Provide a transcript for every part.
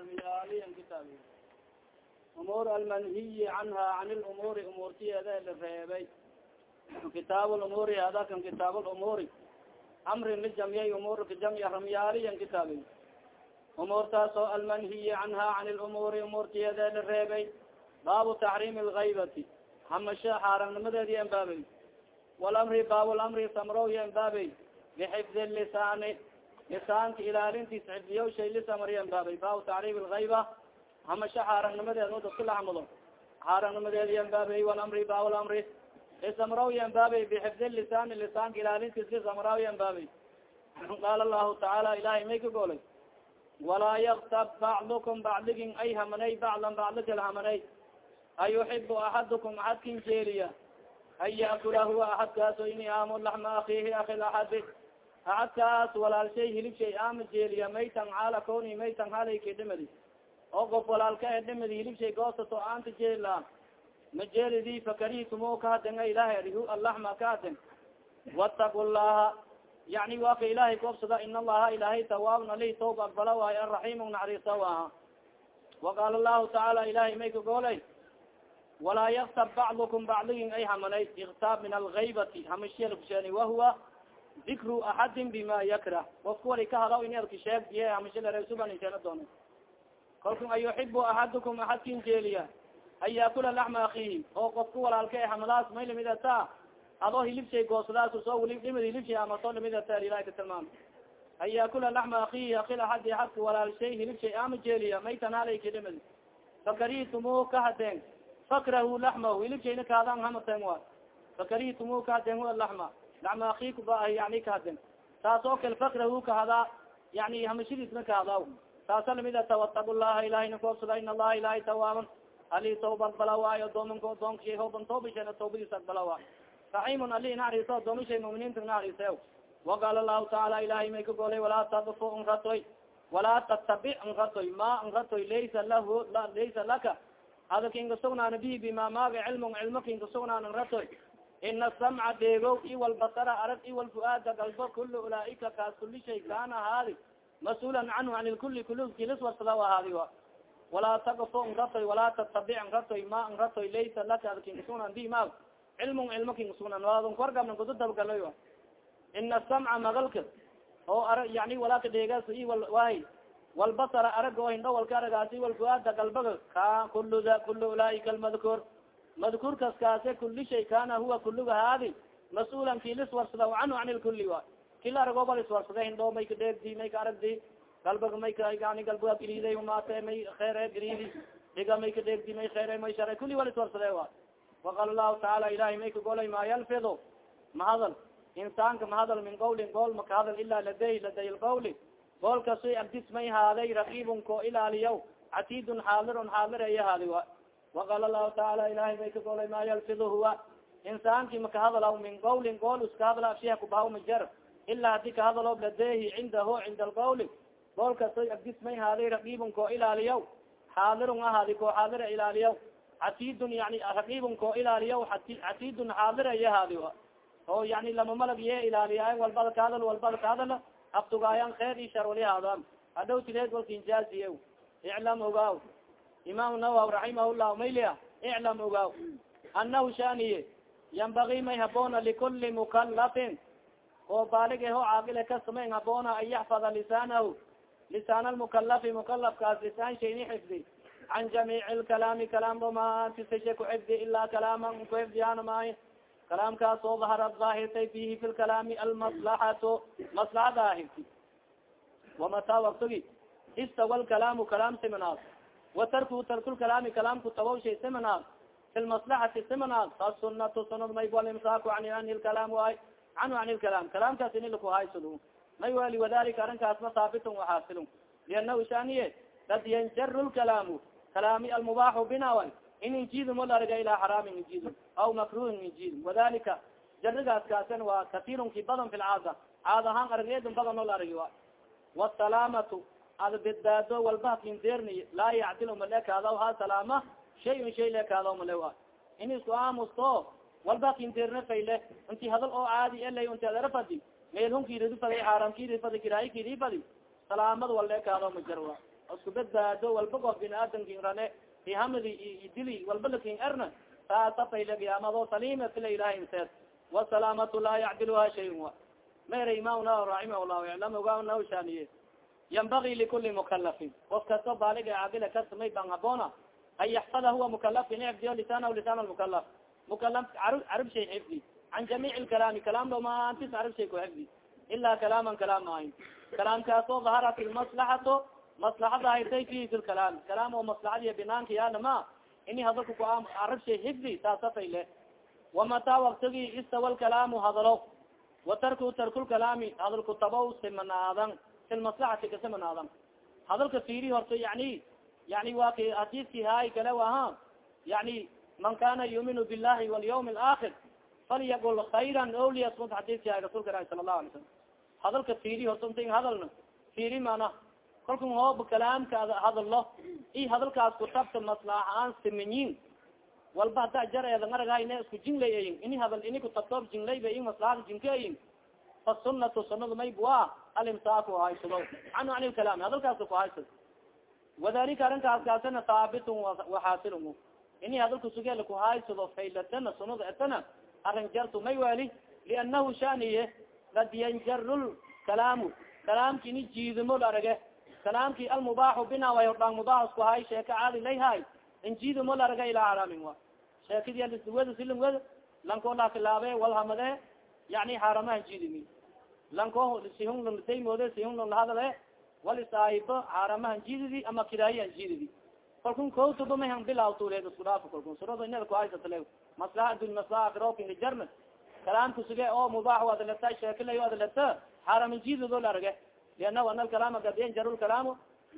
rmyaaliyan kitaab umuur almanhiyi canha can lumuuri umuurtiyeeda la reebay kitaab lumuuri hada kan kitaab lumuuri amrin lijamyay umuurka jamya ramyaaliyan kitaabi umuurtaas oo almanhiyi canha can lumuuri umuurtiyeeda la reebay baabu taxriim lgaybati hamasha xaarangnimadeedi embaabey walamri baab lamri samroy embaabey bixifdi lisaani lisaanka ilaalintiis xifdiyo shay lisamari embaabey baabu taxriim lgayba hamasha xaarangnimadeed o dadka laxmudo. Xaarangnimadeedi embaabey walamri baab lamri lisamraw bixifdi lisaani lisaanka ilaalintiis lisamraw embaabey qaala lahu tacaala ilahay may ka goolay. Walaa yaktab bacdukum bacdigin ay hamanay bacdan bacdi kal hamanay. Ayuxibu axadukum axadkin jeeliya. An yaakula huwa axadkaaso ini laxma akiihi aki axadi axadkaas walaalshay hilib shay ama jeeliya maytan caala koni maytan halayka dhimadi. Oo gof walaalka e dhimadi hilib shay goosato aanta jeelila. Ma jeelidi fakarihtumo kahaden ilahay arihu alaxma kahaden wataku llaha yani waa ka ilahay koobsada in allaha ilahay tawaabn ali toob aqbala waayo araxiim naxariista aha waqaala lahu tacaala ilahay may ka goolay walaa yaktab bacdukum bacdigin ay hamanay iktaab min algaybati hamashiyalkusheen wahuwa dikru axadin bima yakrah ofka wali ka hadaw in adka sheegdiye hamashalaresubanisheena doona kalku an yuxibu axadukum axadkin jeeliya an yaakula laxma akiihi oo qofka walaalka e hamadaas may la mid ata adoo hilibshay goosadaas soo wali dhimid hilibshay ama soo la mid ata ilahi ka tilmaam. An yaakula laxma akiihi akil axadi axadka walaalshay hilibshay ama jeeliya may tanaalayka dhimid. Fakarihtumu ka hadeen fakrahu laxmahu hilibshayna kaadaan hamaten wa fakarihtumu kahadeen hua laxma laxma akiiku ba yani kahaden taas oo kale fakrahu kahadaa yani hamashadiisna kahadaw taasa la mid ata wataku llaha ilahayna koobsada in allaha ilahay tawaaban ali tawba aqbala waayo adoomanka adoonka hooban toobasheen tawbadiis aqbala waayo raxiimun ali naxariiso adoomashay muminiinta naxariise waqaala lahu tacaala ilahay may ka walaa tadfu nratoy walaa tatabic nratoy ma nratoy laysa lahu laysa laka ada kinka sugnaana bi bima maaga cilmon cilmo kinka sugnaan nratoy ina samca deegow iwalbasara arag iwalfuaada galbo kula ulaaika kaas kuli shay kaana ahaadi mas'uulan canhu an lkuli kulkilis warsada ahaadi a walaa takfo nratoy walaa tatabic nratoy ma nratoy laysa laka ada kinka sugnaan bi maag cilmon cilmo kinka sugnaan waadun korgabna kudu dabgaloy ina samca magalka oo ara yani walaaka dheegaas iwal wahay walbasara araga oo hindho walka aragaasi walfuaada galbaga ka kuluda kula ulaaika almadkuur madkuurkas kaase kuli shay kana huwa kuluga haadi mas'uulan kilis warsada canhu an lkuli wa. Kila arago bal iswarsada hindho may ka dheegdi may ka aragdi galbaga may ka yani galbaga giriiday umaate may kheere giriidi dhiga may ka dheegdi may kheere may share kuli wal iswarsade wa. Waqaala lahu tacaala ilahay may ka golay ma yalfido mahadal insaanka mahadal min qawlin gool maka hadal ila laday laday lqawli goolkasoy agdis may haaday raqiibun ko ilaaliyaw catidun xaadirun xaadir ay haadi waqaala lahu tacaala ilahay may ka golay ma yalfidu huwa insaanki maka hadalaw min qawlin gool iska hadla afshiha kubahaw majar ila hadi ka hadalo ladehi cindahu cinda alqawli goolkasoy agdis may haaday raqiibun ko ilaaliyaw xaadirun ahaadi ko xaadir ilaaliyaw catidun yani raqiibun ko ilaaliyaw catidun xaadir ay haadi oo yani lama malag ye ilaaliyaay walbada ka hadal walbada ka hadal abtugaayan kheer i shar wali haadaan hadhow tireed walkinjaaziye iclam ogaaw imaam nawawi raximahullah maylia iclam ogaaw anahu shaniye yambagi may haboona likuli mukalafin oo baalig eho caaqile kasamayn haboona an yaxfada lisaanahu lisaan almukalafi mukalafkaas lisaan shayni xifdi can jamiici lkalaami kalaam dhamaantisashe ku xifdi ilaa kalaaman ku xifdiyaan maayo kalaamkaas oo daharad daahirtay fihi fi lkalaami almaslaxatu maslaxa daahirti wamataa waktigi istawa lkalaamu kalaam siminaad wa tarku tarkulkalaami kalaamku tabaw shay siminaad fi lmaslaxati siminaad asunatu sunad may walimsaaku an ani lkalaam waay canhu an lkalaam kalaamkaas ini lakuhaysado may wali wadalika arrinkaasma haabitun waxaasilun liannahu shaniye kad yanjaru lkalaamu kalaami almubaaxu binawa in injidum wala arga ilaa xaraamin injidum aw makruhin injidum wadalika jarigaas kaasan waa katirunki badan fi lcaada caad ahaan argeedun badan oo la argi wa wasalaamatu ad badbaado walba kinderni laa yacdil malekaadaw ha salaama shay un shay leekaadaw male wa in isku aamusto walba kinderna fayle inti hadal oo caadi elay unti adarafadi meel hunkiridi fadi xaaramkiri fadi kiraayi kiri fadi. Salaamad wal leekaadaw majar wa isku badbaado walba qof bini aadamkin rane. Ihamadi idili walba laakiin erna. Saasa fayle qiyaamado salima fila ilahi inseed wasalaamatu laa yacdiluha shayun wa. Mayra imamna raximah llahu iclam ogaana shaniye yanbagi likuli mukalafin of kasto baalig caaqila kasamay ban haboona an yaxfada huwa mukalaf in xifdiyo lisaanahu lisaan lmukalaf mukalaf carab shay xifdi can jamiic lkalaami kalaam dhamaantis carab shay ku xifdi ila kalaaman kalaam maahin kalaamkaasoo daharat ilmaslaxato maslaxada haytay fihi fi lkalaam kalaam oo maslaxadiya binaanka yaalama ini hadalka ku carab shay xifdi taasafay le wamataa waktigi istawa lkalaamu hadalo wa tarku tarkulkalaami hadalku tabaw simanaadan fi lmaslaxati kasamanaadan hadalka firi horta yani yani wa ka hadiski haay kale aha yani man kana yuminu billahi walyawm alaakhir falyaqul khayran o liyasmut hadiski rasulka ilahi sala lahu alay salam hadalka firi horta inta hadalna firi mana kalka hoob kalaamka hadalo i hadalkaas kutabta maslaxaan simanyin walba hada jareeda ngaragahayne isku jinglayayin ini hadal ini kutabtoob jinglayba in maslaxada jinkayin fasunatu sunada maybua alimsaaku haysado canhu an lkalaam hadalkaas ku haysad wadalika arrinkaas kaasana haabitun waxaasilm ini hadalka sugeel ku haysado faylatana sunada etana arrin jartu may wali lianahu shaniye kad yanjaru kalaamu kalaamki ini jiidimo larage kalaamki almubaaxu bina way hordhaan mubaax isku hay sheeka caadi layhay in jiidimo laraga ilaa xaraamin wa sheekadi weda silim weda lanko laakilaabe walhamade yani xaaramahan jiidimi lanko sihunlataymode sihunlon lahadale wal isaahibo xaaramahan jiididi ama kiraayihan jiididi kalkun kowtuba mahan bilawtuleed isku dhaafo kalkun surada inada kuhaysatale maslaha adun maslaha akrokinga jarna kalaamka suge oo mubaax adaleta sheekilayo adaleta xaaraman jiidido larage liannahu ana alkalaama kad yanjaru lkalaamu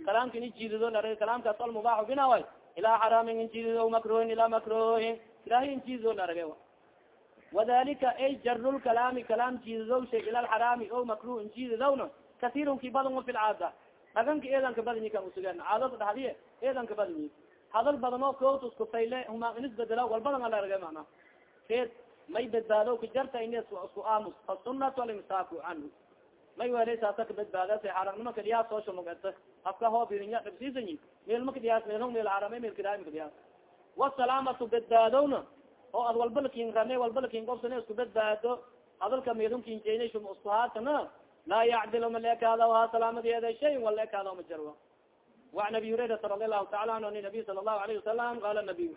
kalaamka ini jiidido larage kalaamkaas almubaaxu binaway ilaa xaraamin injiidido makruhin ilaa makruhin ilahi injiidido larage wadalika ay jarulkalaami kalaam jiididowsha ila lxaraami o makruh injiididowna kasirun ki badan fi lcaada dhaganka eedanka badinyi kan usugeen caadada dhadiye eedanka badinyi hadal badan oo koot isku fayle huma inis bedela walbadan alarage mana may badbaado ka jarta in isku aamus fasunatu alimsaaku canhu may wele saasa ka badbaada se xaramnima kadiyaas soosha mugata afka hoobirinya dhabsiisanyi meel makadiyaas meel meel xarame meel kidaay makadiyaas wasalaamatu badbaadowna oo ad walba laakiin rame walba laakiin gobsane isku badbaado. Adalka medunkinjeynaysum uskuhaatana laa yacdil malekaada ha salaamadeeda shay wal ekaada majarwa waan abi hurairata radi allahu taala anhu an nabiy sala allahu alayhi wasalam qaala nabiy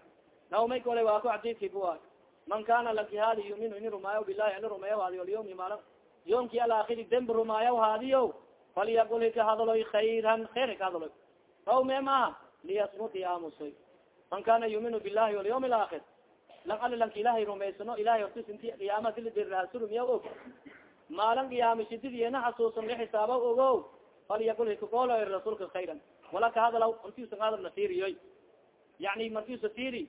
naomay kole waa ku xadiidki kuwa man kana lakihaadi yuminu ini rumaayo bilahi ani rumeeya haadiyo lyawmi maalin yoomki alaakhiri dembi rumaayo haadiyo falyaqul hika hadaloy khayran khayr hika hadaloy. Aw me maaha liyasmuti aamusoy man kana yuminu billahi walyawmi alaakhir lang ali lanka ilahay rumaysano ilahay hortis inti qiyaama dildirasurumiya og maalan qiyaama shididiyena xasuusan lixisaaba ogo falyaqul hikagolo rasuulka khayran wala ka hadalaw intiusan hadalna firiyoy yani markiisa firi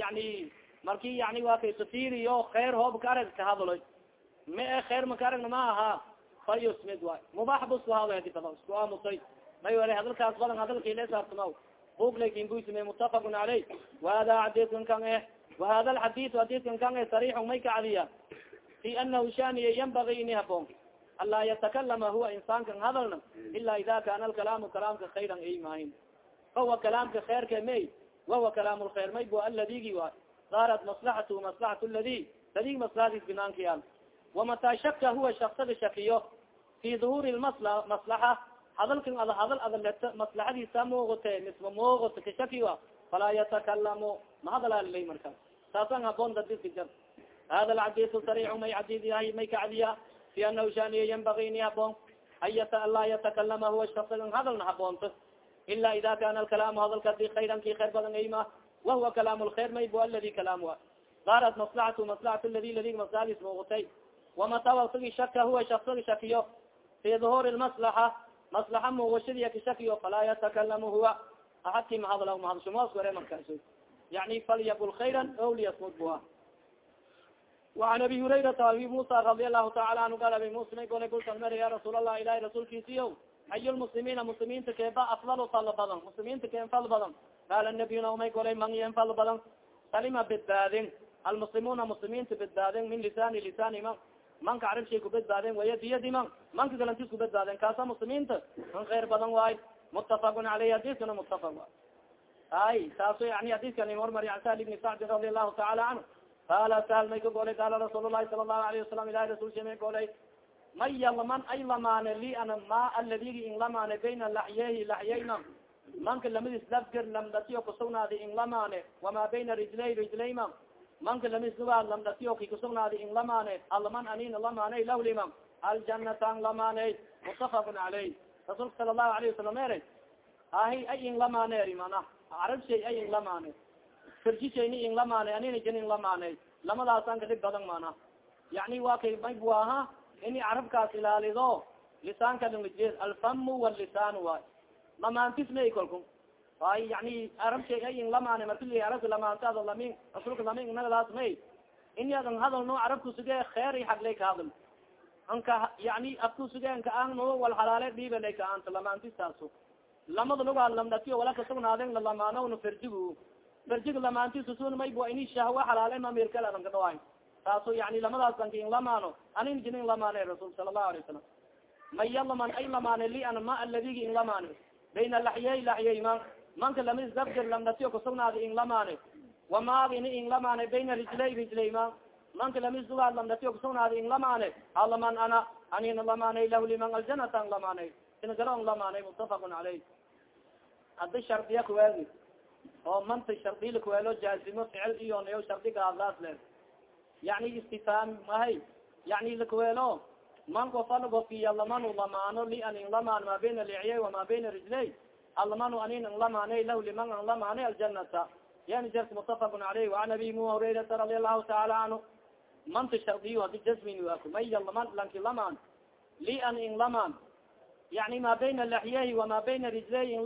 yani marki yani waa kaysa firiyo khayr hoob ka arag ka hadaloy ma e khayr maka aragna ma aha falyusmid waay mubaax bu isku hado hadi kada isku aamusay may wala hadalkaas badan hadalka ile saartamaw bug laakiin buisme mutafaqun caleyh wahada xadiidkan kan eh wahada alxadiid xadiidkan kan sarixun may ka cadiya fi anahu shaniya yanbagi ini haboon anlaa yatakalama huwa insaankan hadalna ila ida kana alkalaamu kalaamka khayran ay mahin fahuwa kalaamka khayrka may wahuwa kalaam lkhayr may bu aladigi wa saarat maslaxatu maslaxat ladi ladig maslaxadiis binaanka yaal wamataa shaka huwa shaksada shakiyo fi duhuuri lmasla maslaxa hadalkan ad hadal adaleto maslaxadiisa muuqate misma muuqato ka shakiwa falaa yatakalamu ma hadalaalilay saasan haboon dadidka jar hada alcadisu sariixu may cadid yahay may ka cadiya fi anahu shaniya yanbagi ini haboon an laa yatakalama huwa shaksagan hadalna haboonto ila ida kana alkalaamu hadalka di khayran ki khayr badan ayma wahuwa kalaam lkhayr may bu aladi kalaam a saarat maslaxatu maslaxat ladi ladig maslaxadiis muuqatay wamata waktigi shaka huwa shaksagi shakiyo. Fi duhuuri lmaslaxa maslaxa muuqashadiya ka falaa yatakalamu huwa. Ahadki mahadla mahadshumos ware markaas yani falyaqul khayran o liyasmud bua وan abi hurayrata abi musa radi alahu taala anhu gal abi musa may golay kultan mer ya rasuul allah ilahi rasuulkiisiyo ay lmuslimiina muslimiinta keeba afdal fal badan muslimiinta keen fal badan qaala nabiyuna may golay man yen fal badan salima badbaadin almuslimuna muslimiinta badbaadin min lisani lisani man manka carabshay ku badbaadin wayadiyadi man manka galantis ku badbaadin kaasa muslimiinta man khayr badan waay mutafaqun aleyh hadiskana mutafaq ay taaso yani hormari an sal ibni sacdin radi allahu taala canhu qala sal may ka golay qala rasuul lahi sala allahu alayhi wasalam ilahi rasulsha may golay maya laman ay lamaane li ana ma aladigi in lamaane bayna laxyehi laxyeyna manka lamadis lafgir lamdatiyo kusugnaadi in lamaane wama bayna rijlay rijlayma. Manka lamadis lugaa lamdatiyo ki kusugnaadi in lamaane alaman anina lamaane lawlima. Aljanatan lamaane mutafaqun caleyh rasuulka sala allahu alayhi wasalam ere ahi ay in lamaane eri mana carab shay ay in lamaane firjishayni in lamaane anina jan in lamaane lamadaasan kadhib badan mana. Yani waa kay mayb aha ini carabkaas ilaalido lisaanka alfamu walisaan waay lamaantismay kolku ay yani arab shay ay in lamaane marki arabka lamaantaado lamin rasuulka lamin nagadaas may ini adan hadalno carabka suge kheer i haglay ka hadal anka yani afku suge anka ahno wal halaale dhiibalay ka anta lamaantistaaso lamada lugaa lamdatiyo wala kasugnaadeen lalamaanowna ferjigu ferjiga lamaantisasun mayb ini shahwa halaale mamirkal adan ka dhawaay taaso yani lamadaas anka in lamaano jina in lamaane rasul sala allahu alay wasalam maya laman ay lamaane li an ma aladigi in lamaane bayna laxyey laxyey man manka lamis dabdir lamdatiyo kasugnaadi in lamaane wamaagini in lamaane bayna rijlay rijlay man manka lamis dugaad lamdatiyo kasugnaadi in lamaane halaman ana anina lamaanay lah liman aljanata an lamaanay sinagalo an lamaanay mutafaqun caleyh haddi shardiya kuweelni oo manta shardila kuweelo jaazimo ficil iyo nayo shardiga adlaas le yani istifaam mahay. Yani lakuweelo man kofalgofkiya lamanu lamaano li an in lamaan ma bayna licyay wama bayna rijlay almanu anin an lamaanay lah liman an lamaanay aljanata yani jers mutafaqun caleyh waan abi mu hurayrata radi allahu taala canhu manta shardiyo hadi jasmin waaku maya laman lanki lamaan li an in lamaan. Yani ma bayna laxyahi wama bayna rijlay in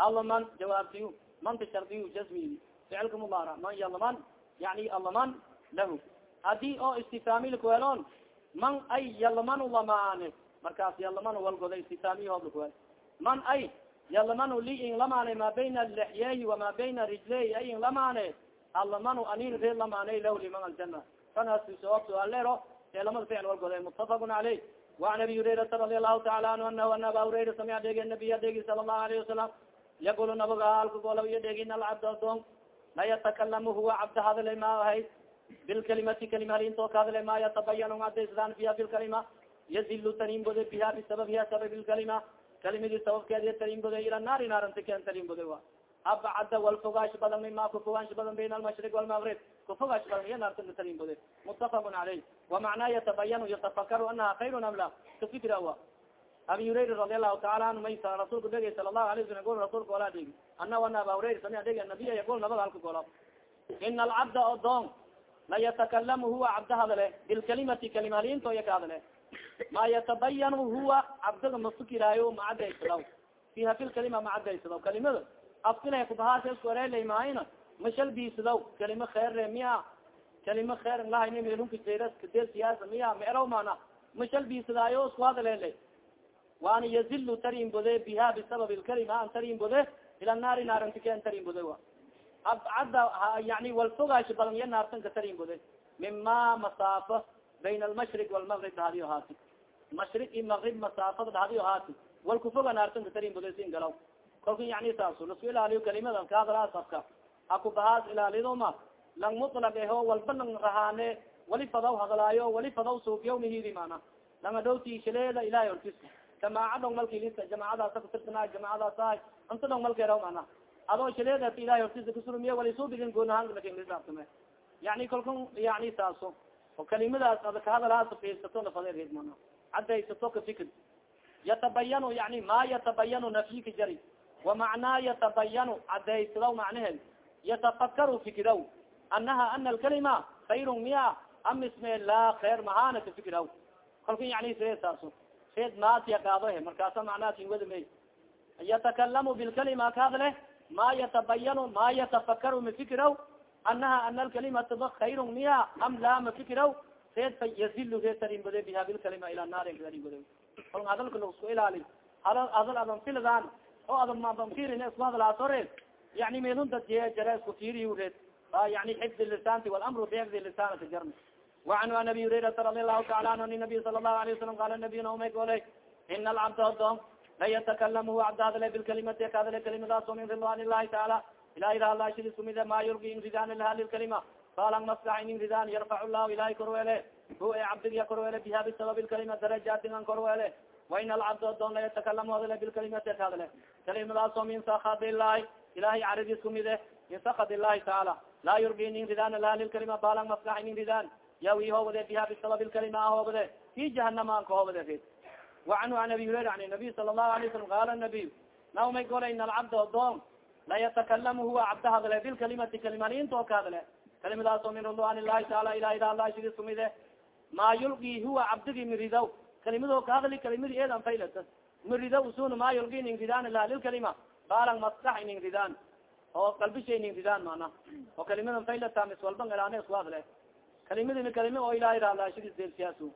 lamaan alaman jawaabtiyu manta shardiyu jasmi ficilka mubaara man ya laman yani alaman lahu. Hadii oo istifaamil kuelon man ay yalaman lamaane markaas yalaman walgoda istifaamihood kuel man ay yalaman li in lamaane ma bayna lexyehi wama bayna rijley ay in lamaane alamanu anin ree lamaane lah liman aljana kanas sababto alero ee lamada ficil walgoda mutafaqun caleyh وan abi hurairata radi allahu taala anhu anahu ana aba hurayra sami adheegi nabiy adheegi sala allahu alayhi wasalam yaqul nabaga halka gola iyo dheegin alcabd adon la yatakalamu huwa cabda hadalay ma ahayd bilkalimati kalima halinto ka hadlay ma yatabayan adaysdan fiha bilkalima yazilu tarinbode biha bisababiha sabab lkalima kalimadi sababkeedi tarinbode ila naari naaranta ken tarinbode wa abcada walfogaash badan mima kufogaash badan bayn almashriq walmagrib kufogaash badan iya naartanta tarinbode mutafaqun caleyh wamacnaa yatabayanu yatafakaru anaha khayrun am la kafikra wa abi hurayra radi allahu taala anhu may rasulka dhegay sala allahu alay slam gol rasulka ola dhegi ana ana aba hurayra sami dhegi nabiya yagol nabaga halka gola ina alcabda odon la yatakalamu huwa cabda hadale bilkalimati kalima halinto iya ka hadale. Ma yatabayanu huwa cabdaga mafikiraayo macadaysadaw fiha filkalima macadaysadaw kalimada afkila kubahaas isku erelay mahayna mashalbiisadaw kalima kheerre miya kalima kheer lahayni melunka jde siyaasa miya meeraw mana mashalbiisadaayo isku hadalele waana yazilu tarinbode biha bisabab lkalima an tarinbode ila naari naarantiken tarinbode wa abcadda yani walfogaash badan iya naartanka tarinbode mima masaafa bayna almashriq walmagrib dhahadiyo haati mashriq i magrib masaafada dhahadiyo haati walkufoga naartanka tarinbode sin galaw kalka yani saaso lasku ilaaliyo kalimadan kahadalaas afka hakubahaas ilaalidoma lang mutlaq eho walba lang rahaane wali fadaw hadalaayo wali fadaw suufiyaw mahidi mana langa dhowti shaleeda ilahay jamaaca dhong malkilisa jamaacadaasa kutirtana jamaacadaasa inta dhong malkeeraw mana adoo shaleedat ilahay ortisa kusurumiye wali suubigin goonahanglakinlisaabtame yani kalkun yani saaso o kalimadaas ada kahadalaas fiirsato nafadeed mana cadaysato kafikir yatabayanu yani ma yatabayanu nafyika jari wamacnaa yatabayanu cadaysadaw macnaheed yatafakaru fikiraw anaha ana alkalima khayrun miya am isme laa kheer mahaana kafikiraw kalka yani see saaso seed maasiya kaadohe markaasa macnaha kin wadamey yatakalamu bilkalima kahadle ma yatabayanu ma yatafakaru mafikiraw anaha ana alkalimata khayrun miya am laa mafikiraw seed fa yazilu see tarinbode biha bilkalima ila naari tarinbode kal hadalka lagsku ilaali hadal adan filadaan oo adan mabanfirin isku hadlaasore yani melun dad jere isku fiiriy reed yani xifd lisanti walamru bixifdi lisanati jarm وanhu an abi hurairaa radi alahu taala anhu an nabiy sala lahu laه wasalam qala nabiyuna umay goley ina alcabda odom la yatakalamu hu cabda hadle bilkalimati kahadle kalimadaaso min ridwan ilahi taala ilahi rahalaashidis kumide ma yulgi inridaan lahali kalima balang maskax in inridaan yarfac llahu ilahi korwele hu e cabdiga korwele bi hadi sababi kalima darajaatin an korwele wain alcabda odom la yatakalamu hadle bilkalimati kahadle kalimadaaso min sakad ilahi ilahay caridis kumide min sakad ilahi taala laa yurgi in inridaan lahali kalima balang maskax in inridaan yawi hogode biha bisabab lkalima hogode fi jahanama an ka hogode waanhu an abi hurera an nabiy sala lahu alay salam qala nabiy naumay golay in alcabd la layatakalamu huwa cabda hadle bilkalimati kalimalinto ka hadle kalimadaasoo min ridwaan lahi taala ilah ila allah shidis kumide maa yulqi huwa cabdigi miridow kalimado ka hadli kalimadi eedan faylata mirida usuna maa yulqi ning ridaan lah lilkalima baalang maskax ining ridaan oo qalbisha ining ridaan mana oo kalimadan faylata mis walban elaane isku hadle kalimadina kalima oo shidis deelsiyaasu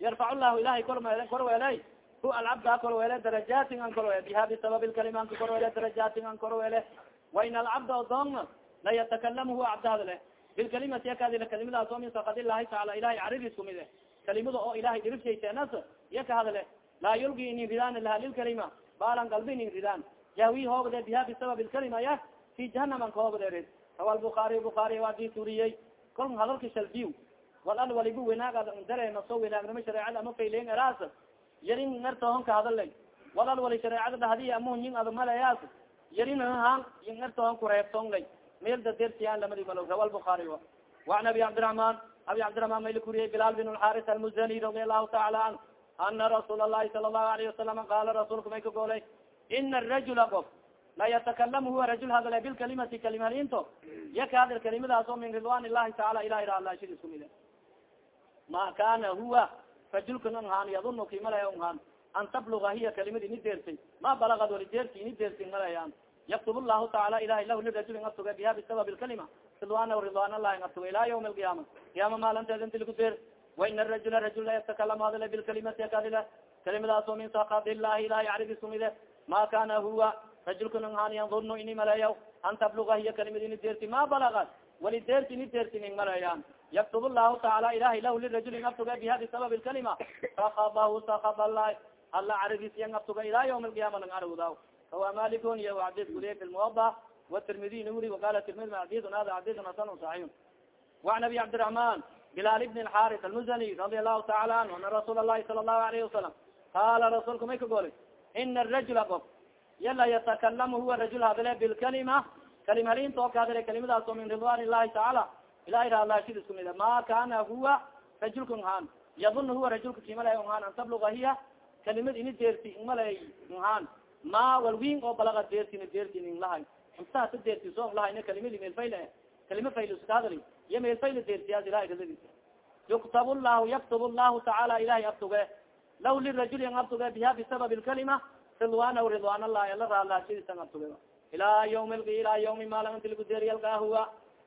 yarfac llahu ilahay kor korweley hu alcabda korwele darajaatin an korwele biha bisabab lkalima anka korwele darajaatin an korwele wain alcabda odoon layatakalamu huwa cabda hadle. Bilkalimati yakadile kalimadaas oo min sakad ilahi taala ilahay caridis kumide kalimada oo ilahay diribshaysenas iya ka hadle. Laa yulgi inin ridaan laha lilkalima baalan galbi inin ridaan. Yahwi hoobade biha bisabab lkalima ya fi jahanam an ka hoobade rid. Rawa buaari waadi turiyey kol hadalka shalbiw wal al walibu winaag dareema so winaagnimo shareecada ama faylen eraas yarin ertohon ka hadalay wal al wali shareecada dhahdiy ama yin ad malayaas yarin han yin ertohon kureebtonlay meel dadersiyan lamadi malo rawa buaari waan abi cabdiraحman abi cabdiraحman mayla kuriyey bilal bin lxaris almuzani radi allahu taala an ana rasuul الlahi sala الlahu alayه wasalam qala rasuulka may ka goolay ina arajula qof la yatakalamu huwa rajul hadale bilkalimati kalimalinto yaka hadal kalimadaas oo min ridwan ilahi taala ilahi raalaashidis kumide ma kana huwa rajulkan ang haan yadunu kimalaya ng haan an tabluga hiya kalimadi ini deersay ma balagad wali deersi ini deersin malayaan yaktub llahu taala ilahi lahu lirajul ng abtuga biha bisabab lkalima ridwana ridwan allahi ng abtuga ila ywm alqiyama qiyama maalinteeda inti lagu deer wain arajula rajul la yatakalam hadale bilkalimati akadila kalimadaas min sakad illahi ilahi caridi sumide ma kana huwa rajulkan ang haan yandunu ini malayaw an tabluga hiya kalimadi ini deersi ma balagad wali deersi ini deersin ing malayaan yaktub llahu taala ilahi lah lirajuli abtuga biha bisabab lkalima sakabahu sakab lah alla carigis yang abtuga ila ywm alqiyama lang argda kawa malikun iyo adis guliye fi lmuwada watirmidi nuri waqala tirmidi adidun hada adidun hasan saxiix وan abi cabdiraحman bilal bn الxaris almuzani radi allahu taala anhu ana rasuul الlahi sala الlahu alayhi wasalam qala rasuulka may ka golay ina arajula qof yala yatakalamu huwa rajul hadale bilkalima kalimalinto ka hadale kalimadaas oo min ridwan ilahi taala ilahi raalaashid isku mid ma kana huwa rajulka nhaan yadun huwa rajulka kimalay nhaan an tabluga hiya kalimad ini deerti ingmalay nhaan ma walwin oo balaga deertin deertin ing lahay intaasa deerti so lahay ina kalimadi meelfayl kalima fayluskahadali iyo meelfayla deertiyaas ilahay kadadis yuktab llahu yaktub llahu tacaala ilahay abtuge law lirajuli ang abtuge biha bisabab lkalima ridwanahu ridwan allahi ala raalaashidisan abtuge ilaa ywmi ilaa ywmi maalan inti lagu deeri yalkaa huwa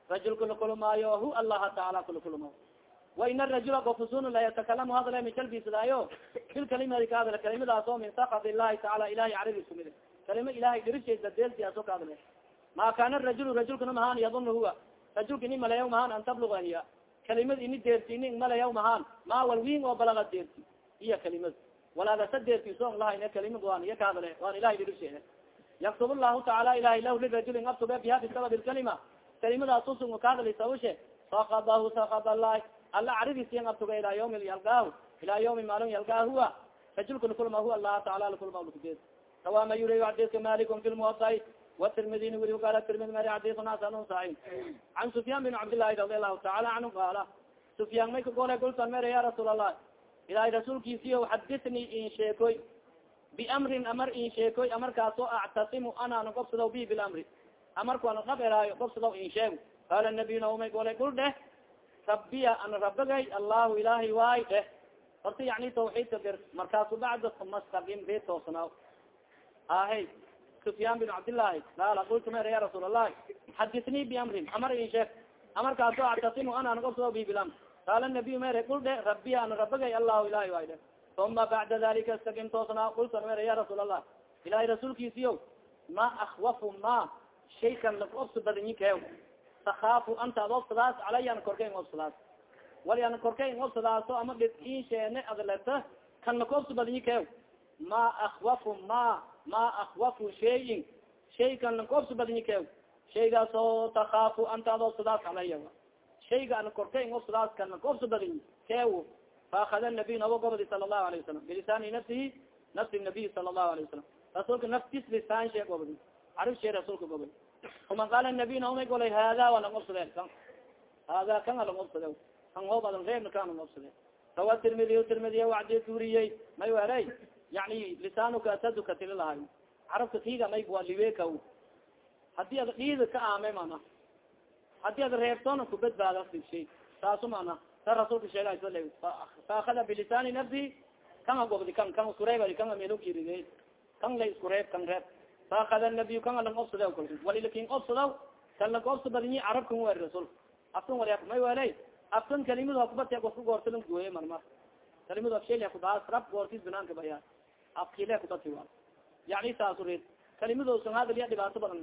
rajulka lakulmaayo hu allaha taala kulakulma wain arajula gofsun layatakalamu hadle mikalbisadaayo bilkalimadi ka hadle kalimadaas min sakad ilahi taala ilahi carabis kumid kalima ilahay dirishaysa deelsiaso ka hadle ma kana rajul rajulkana mahaan yadun huwa. Rajulka ini malayaw mahaan an tabluga hiya. Kalimad ini deerti ini malayaw mahaan ma walwin oo balaga deerti iya kalimad walaagasa deerti so lahayne kalimad waan iya ka hadle waan ilahay dirishe yaktub llahu taala ilahi lah lirajulin abtuga biha bisabab lkalima kalimadaas usun kahadlisawshe sakabahu sakab lah alla caridis yan abtuga ilaa yawmi yalgaahu ilaa yawmi maalin yalgaa huwa rajulka lakulma hu allah taala lakulma lukuded sawama yuri xadiska malikun fi lmuwatai watirmidin wuri qala tirmidi mari xadisun hasanun sain can sufyaan bin cabdillahi radi allahu taala canhu qaala sufyaan may ka gole gultan mere ya rasuul allah ilahay rasuulkiisiyo xaditni in sheekoy biamrin amar in sheekoy amarkaasoo actasimu anaan gobsadaw bi bilamri amarku an dhab eraayo gobsadaw in sheego qaala nabiy naumay gole gul dheh? Rabbiya ana rabagay allahu ilahay waay dheh. Horta yani tawxiidka dir markaasu bacda mastaqim bee toosnaaw. Ahe sufyaan bin cabdillaahi qaala qultu mer ya rasuul allahi xaditnii biamrin amar in sheeg. Amarkaaso actasimu anaan gobsadaw bi bilamr qaala nabiy mere gul dheh rabbiya ana rabagay allahu ilahay waay dheh uma bacda dalika istaqim toosnaa qultu mer ya rasuul allah ilahay rasuulkiisiyo ma akwafu ma shaykan lak obsa badinyi keew takaafu anta ad obsadaas calaya ng obsadaas wali ng obsadaaso ama dhid in sheene adleta kan laka obsa badinyi keew ma akwafu ma ma akwafu shayin shaykan lankobsa badnyi ke shaygaas oo takaafu anta adoo sidaas alaya shayga an kortay o sidaas kan lankobsa badnyi kew faakada nabiy nabo gobodi sala allahu alayه wasalam bilisaani nafsihi nafsi nabiy sala allahu alayه wasalam rasuulka naftis lisaan shee gobodi carif shee rasuulka gobodi uma qaala nabiy naomay golay hada waa lang obsade kan hada kan alang obsade kan hoob adan reebna kan lang obsade rawa tirmidiy tirmidiya wacdi kuriyey may werey yani lisaanuka asaduka tili lahay carabka kiga may waa liweka haddii ad dhiida ka aame mana haddii ad reebtoona kubadbaada shay saasu mana sa rasuulka sheegay sal faakada bilisaani nafsi kanga gobdi kan kan isku reeb kanga melokiride kan la isku reeb kan reeb. Faakada nabiy kanga lang obsada kol walilakin obsadaw kan lang obsa badinyi carabkan wari rasuulka afkan wari may weley afkan kalimadu hakubati ofka goortalan gooye marmar. Kalimadu afshel kudaas rab goortis binaanka baya afkile kubati wa yani saasu red kalimado san hadalya dhibaato badan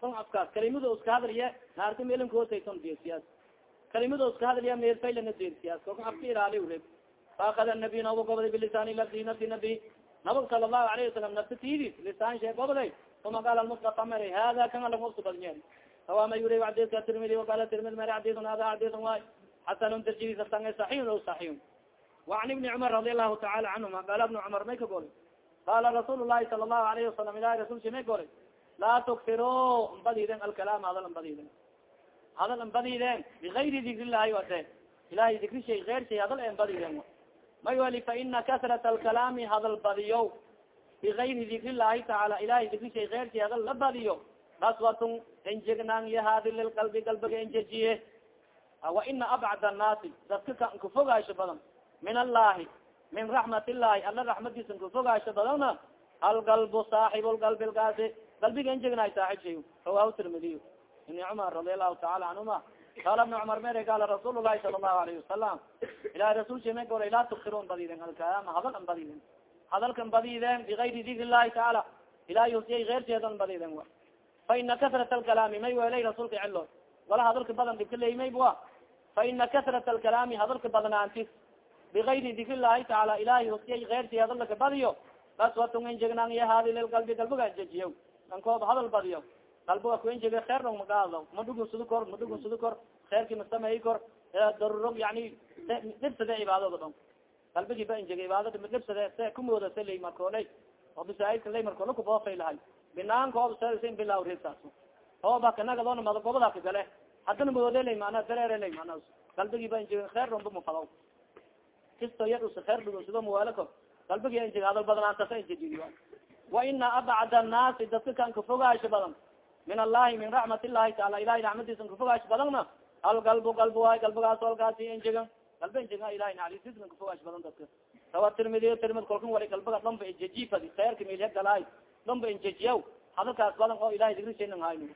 son afkaas kalimados ka hadalya naarka melankosason deersiyaas kalimados ka hadalya meerfaylana deersiyaas koka afka ilaali ureb faakada nabi nabo gobday bilisani lafdi nafsi nabi nabag sala allahu alayhi wasalam nafsi tidis lisaan shee gobday. Uma qaala almustatamari hada kan alagobsu badnyeen sawama yure xadiska tirmidi waqala tirmidi mari xadisun hada xadisun waay. Xasanun darjidisatange saxiixun o saxiixun. Wacan ibni cumar radi allahu tacaala canhuma qaala ibni cumar may ka golay qaala rasuul llahi sala allahu alayhi wasalam ilahi rasulka may golay laa tukfiro mbadiden alkalaam hadal mbadiden hadal mbadiden bigayri dikri llahi wate ilahay dikri shay eyr shay hadal e mbadiden may wali faina kasrat alkalaami hadal badiyo bigayri dikri llahi taala ilahay dikri shay eyr shay hadal la badiyo kaswatun enjegnaan yahaadi lilqalbi galbiga enjejiye waina abcad annaasi dadka ka nkafogaasho badan min allahi min raxmat illahi alla raxmadiisa nkafogaasho badanna algalbu saaxib lgalbi lkaasi galbiga enjegnaay saaxib shay rawahu tirmidiy ibni cumar radi allahu taala canhuma qaala ibna cumar mere qaala rasuul lahi sala allahu alayhi wasalam ilahi rasul shima goray laa tukirun badiden alkalaama hadal an badiden hadalkan badiden bigayri dikri llahi taala ilahi husiyay keyrteedan badiden wa. Faina kasrat alkalaami may welay rasuulka celo wala hadalka badan dhibkaleymay bua faina kasrat alkalaami hadalka badnaantis bigayri dikri llahi taala ilahi husiyay keyrti hadalaka badiyo. Kaswatun enjegnaan yahaadi lilgalbi galbiga enjejiyo dankoob hadal badiyo. Galbiga ku enjege kheer dong magaado madhugunsudi kor madhugunsudi kor. Kheerki masamey kor. Darurog yani dhibsade cibaadada dong. Galbigii ba enjege cibaadada ma dhibsade se kumooda se lay markooley oo bisaidka lay markoola kuboofay lahay. Binaankaoob sin bilaw resaas ooba kanagadona mada gobada ka gale. Haddana moodela mana dareerela mana galbigii ba enjege kheer romba mafalaw kisto yadus kheer dhugunsido mawalako galbigi enjeg hadal badnaantasa enjejiy waina abcad annaasi dadka kan kafogaasho badan. Min allahi min raxmat illahi taala ilahi raxmadiisa kafogaasho badanna. Algalbu galbu waay galbigaas alkaasi enjegan galba enjega ilahi naxariisisna kafogaasho badan dadka. Sawa tirmidi tirmid kolkan wali galbiga dhamba enjejifadi kheerka milhe galaay dhamba enjejiyaw hadalkaas badan oo ilahay digrishanan hayno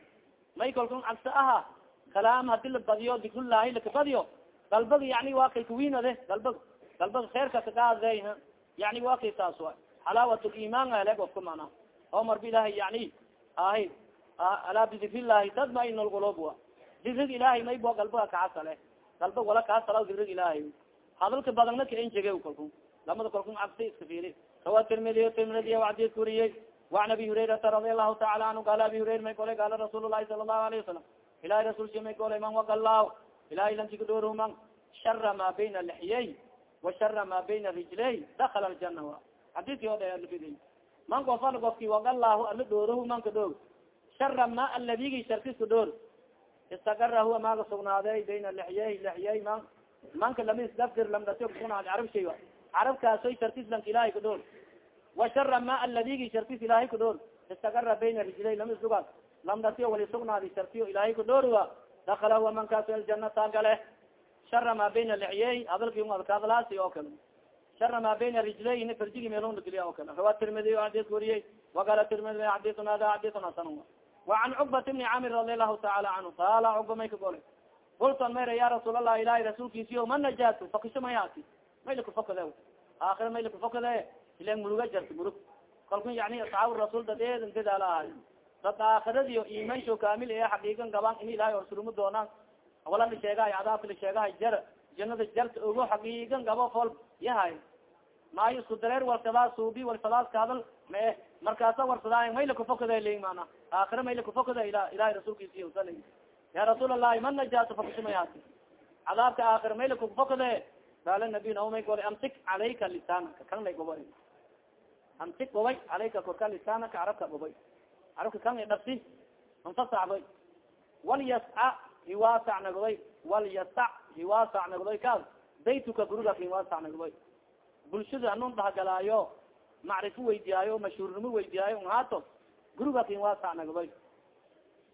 may kolkan cagsa aha kalaam haddii la badiyo dikrullahi lakabadiyo galbag yani waa kay kuwiinade galbag galbag kheerka kagaade yani waa kay saas wa xalaawat liman aleg ofka mana oo marba ilahay yani ahi alaa bidikri llahi tadmain lgulubwa dikrig ilahay maybo galbaga kaxasale galba wala kaasala dikrig ilaahay hadalka badana kainjege kalku lamada kalku cabsi iska fiiri kawa tirmidiy tirmidiy adis uriyey waan abi hurairata radi allahu taala anhu gaala abi hurayra may kole gaala rasuul lahi sala allahu alayه wasalam ilahay rasulsi may kole man wagalaaw ilahay lansikadorman shara ma bayna lixyey wa shara ma bayna rijley dakala ljana wa xadiski o dha man kofal gofki wakallahu ala dhoorohu manka dhoog. Shara ma aladigi sharkiska dhoor. Istagara huwa maaga sugnaaday bayna lixyay lixyay man manka lama isdafdir lamdasyo kusunaad carab shay carabkaasoy sharkis lanka ilahay ka dhoor. Washara ma aladigi sharkis ilahay ku dhoor. Istagara bayna rijlay lama isdugaad lamdasiyo wali sugnaadi sharkiyo ilahay ku dhoorwa dakala huwa mankaaso aljanata gale shara ma bayna lixyey hadalki adkaadlaasi oo kale shara ma bayna rijlayni farjigi meelona geliya oo kale rawa tirmidi xadis wariyey waqala tirmidi xadiun hada xadiun hasan وan cukbat bni camir radi alahu taala canhu qaala cukba may ka golay kultan mayra ya rasuul allah ilahi rasuulkiisiyo ma najaatu fakisho mayaati may lakufakade aakhira may lakufakade ila muruga jarta murug kalkun yani asxaab rasuul dadeedan dadaala ahay dad aakhiradiyo imansho kaamil ee xaqiigan gaban in ilahay orsuruma doonaan wala la sheegahay cadaabka la sheegahay jar janada jarta ogo xaqiigan gabo fol yahay maayo isku dareer walkadaa suubi walfadaas kaadal mae markaasa warsadaayan mayla kufokada leyin mana aakhira mayla kufokada ila ilahay rasuulkiisiy sal ya rasuul allahi man najaato fakasimayaati cadaabka aakhira mayla kufokade qaala nabiy naomay gole amsik calayka lisaanaka. Kan lay gobo amsik gobay calayka korka lisaanaka carabka gobay carabka kan dhafsi anfasaxbay walyasca hiwaasac nagdoy walyasac hiwaasac nagdoy kaas baytuka guriga hiwaasac nagdoy bulshada anun dhahagalaayo macrifo weydiyaayo mashhuurnimo weydiyaayo haato guriga hiwaasac nagdoy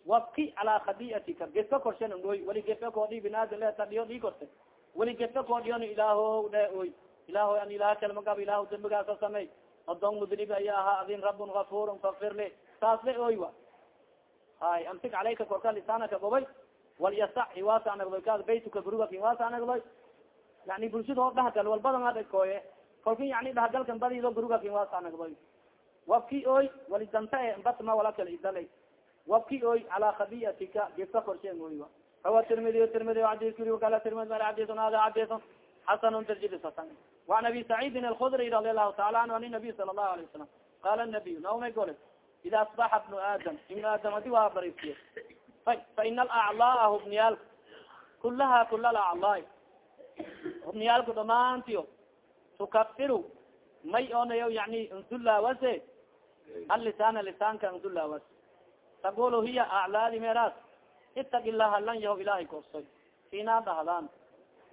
wabki calaa khadiatika gefa korshe ngoy wali gefa koodhi binaadin le tadhiyo dhii korte. Wali gefa koodhiyon ilaaho dhe oy ilaaho an ilaha kalmagab ilaaho dembigaasa samey odoon mudnib aya ahaa adin rabun gafurun fakfirli saas le oy wa. Hay amsik calayka korka lisaanaka gobay. Walyasac hiwaasa nagdoy kaad baytuka guriga hiwaasa nagdoy yani bulshada oo dhahagal walbadanga kolkin yani dhahgalkan badido gurugakin wasanagba wabki oy walidanta e batma walakal idalay wabki oy calaa khabiyatika gesa korshe mooy hawa tirmidiy tirmidi adiskurig kala tirmid mar adisun hada adisun xasanun darjibisasan waan abi saciidin alkhudri radi allahu taala anhu an nabiy sala allahu alayh wasalam qaala nabiy naomay gole ida asbaxa bnu aadam ibnu aadam adi waa bariisiye faina alaclaa hubniyaalka kulaha kula alaclaa hubniyaalku dhamaantiyo tukafiru. May onayo yani nsulawase allisana lisaanka nsulaawas tagulu hiya aclaadi meeraas itag ilaha lan yaho ilahay koobsoy siinaa dhahdaan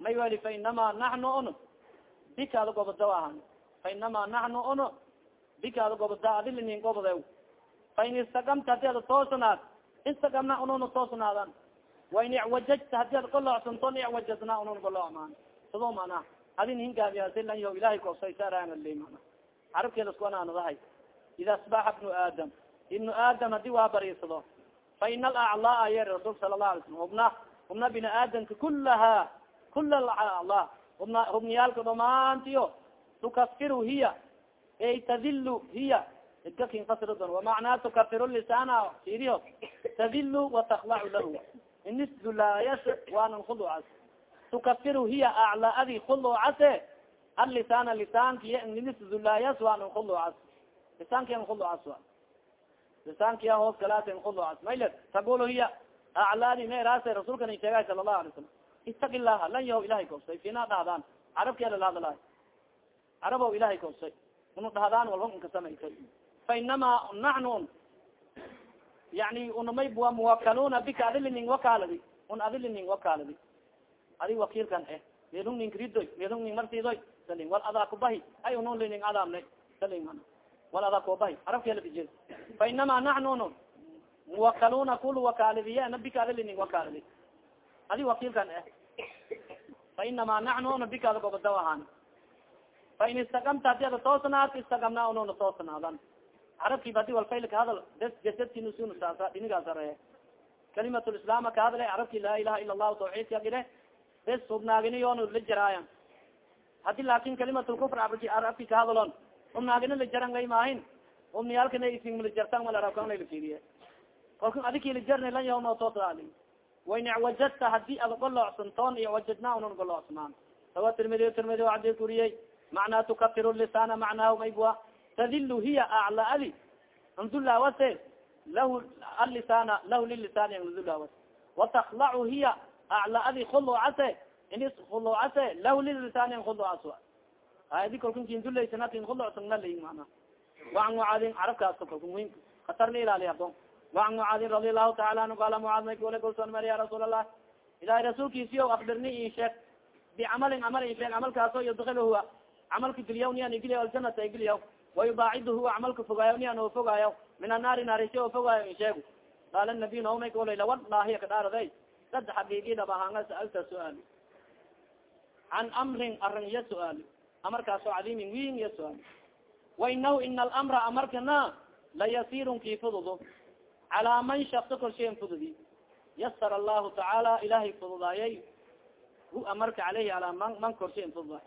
may weli fa inamaa naxnu un bikaada goboda ahan fa inamaa naxnu un bikaada goboda adilinin gobodew fain istagamta haddii ada toosnaad istagamna ununa wain icwajajta haddii ad golocsanton icwajadna unun golocmaan mana adin hingaabiyaasi lan yaho ilahay koobsoy saarangale mana. Carabkeeda iskuanaanadahay ida asbaxa bnu aadam. Ibnu aadam haddii waa bariisado fa ina alaclaa ye rasul sala lahu alay slam hubna hubna bini aadamka kulaha kula alaclaa hubna hubniyaalka dhamaantiyo tukafiru hiya ey tadilu hiya. Idkakin fasridon wamacnaa tukafiru lisana siriyo tadilu watakhlacu lahu. Inisdulaayas waanan khulucas tukafiru hiya aclaadi khulucase allisana lisaankiy inisdulaayas waanan khulucas lisaankian khulucas wa lisaankiya hoos galaasen khulucas maylet tagulu hiya aclaadi meeraase rasuulka nin sheegay sala allahu alay salam itaki laha lan yaho ilahay koobsay. Fina dhahdaan carabkeeda lahadalaay carabow ilahay koobsay. Unu dhahdaan walba unka samaysay fa inamaa naxnu un yani unamay wa muwakaluna bika adilining wakaaladi. Un adilining wakaaladi adi wakiilkan eh. Medung ning ridoy medung ning marsidoy saling wal adaa kubahi ay unun lining adaamnay saling mana. Wal adaa kubahi carabkeela bijir fa inamaa naxnu un muwakaluna kul wakaaladiye na bika adilining wakaaladi adi wakiilkan eh. Fa inamaa naxnu bikaada gobadaw ahaan fain istagamta haddii ada toosnaad istagamna ununa toosnaadan carabkiiba hadi walfayl kahadal des jasadkinusun saasa dhinigaa sare kalimat lislaama kahadle carabki laa ilaha ila allahu tawxiidka gile des hubnaaginiyon la jaraayan hadi laakin kalimat lkufr arabki kahadalon hubnaagini la jaran lay maahin hubniyaalkana isingmalajartan malarabkanlafiiriye kolka adiki lajarna lan yaho noo toosdaali wain icwajadta haddii ada golocsantoon icwajadna unan golocsanaan sawa tirmidi tirmidi adi kuriyey macnaa tukafiru lisana macnaahu maybua tadilu hiya aclaadi andulawase lahu alisana lahu lilisani andulawas watakhlacu hiya aclaadi khulucase inis khulucase lahu lilisani khulucas adi kalkun kindulaysanatin khulucsangna layin mana waan mucaadin carabkaasa kalkun win khatar la ilaaliy adon waan mucaadin radi allahu taala anhu qaala mucaad may kule golson mar ya rasuul allah ilahay rasuulkiisiyo akbirni in sheeg bicamalin camal in sheeg camalkaaso yudkil huwa camalka geliyaw niyan igeliya aljanata igeliyaw wayubaacid huwa camalka fogaayo niyan oo fogaayo min annaari naarisha oo fogaayo in sheego qaala nabiy naomay kaolay lawalahi kadhaaraday sad xaqiigi dhab ahaanga saalta su'aali can amrin arrin iya su'aali amarkaasoo cadiimin win iya su'aali wainahu ina alamra amarkana layasirun kii fududo calaa man shakso korshaen fududi yasara allahu tacaala ilahay fududaayay hu amarka caleyhi alaa man man korshaen fududaay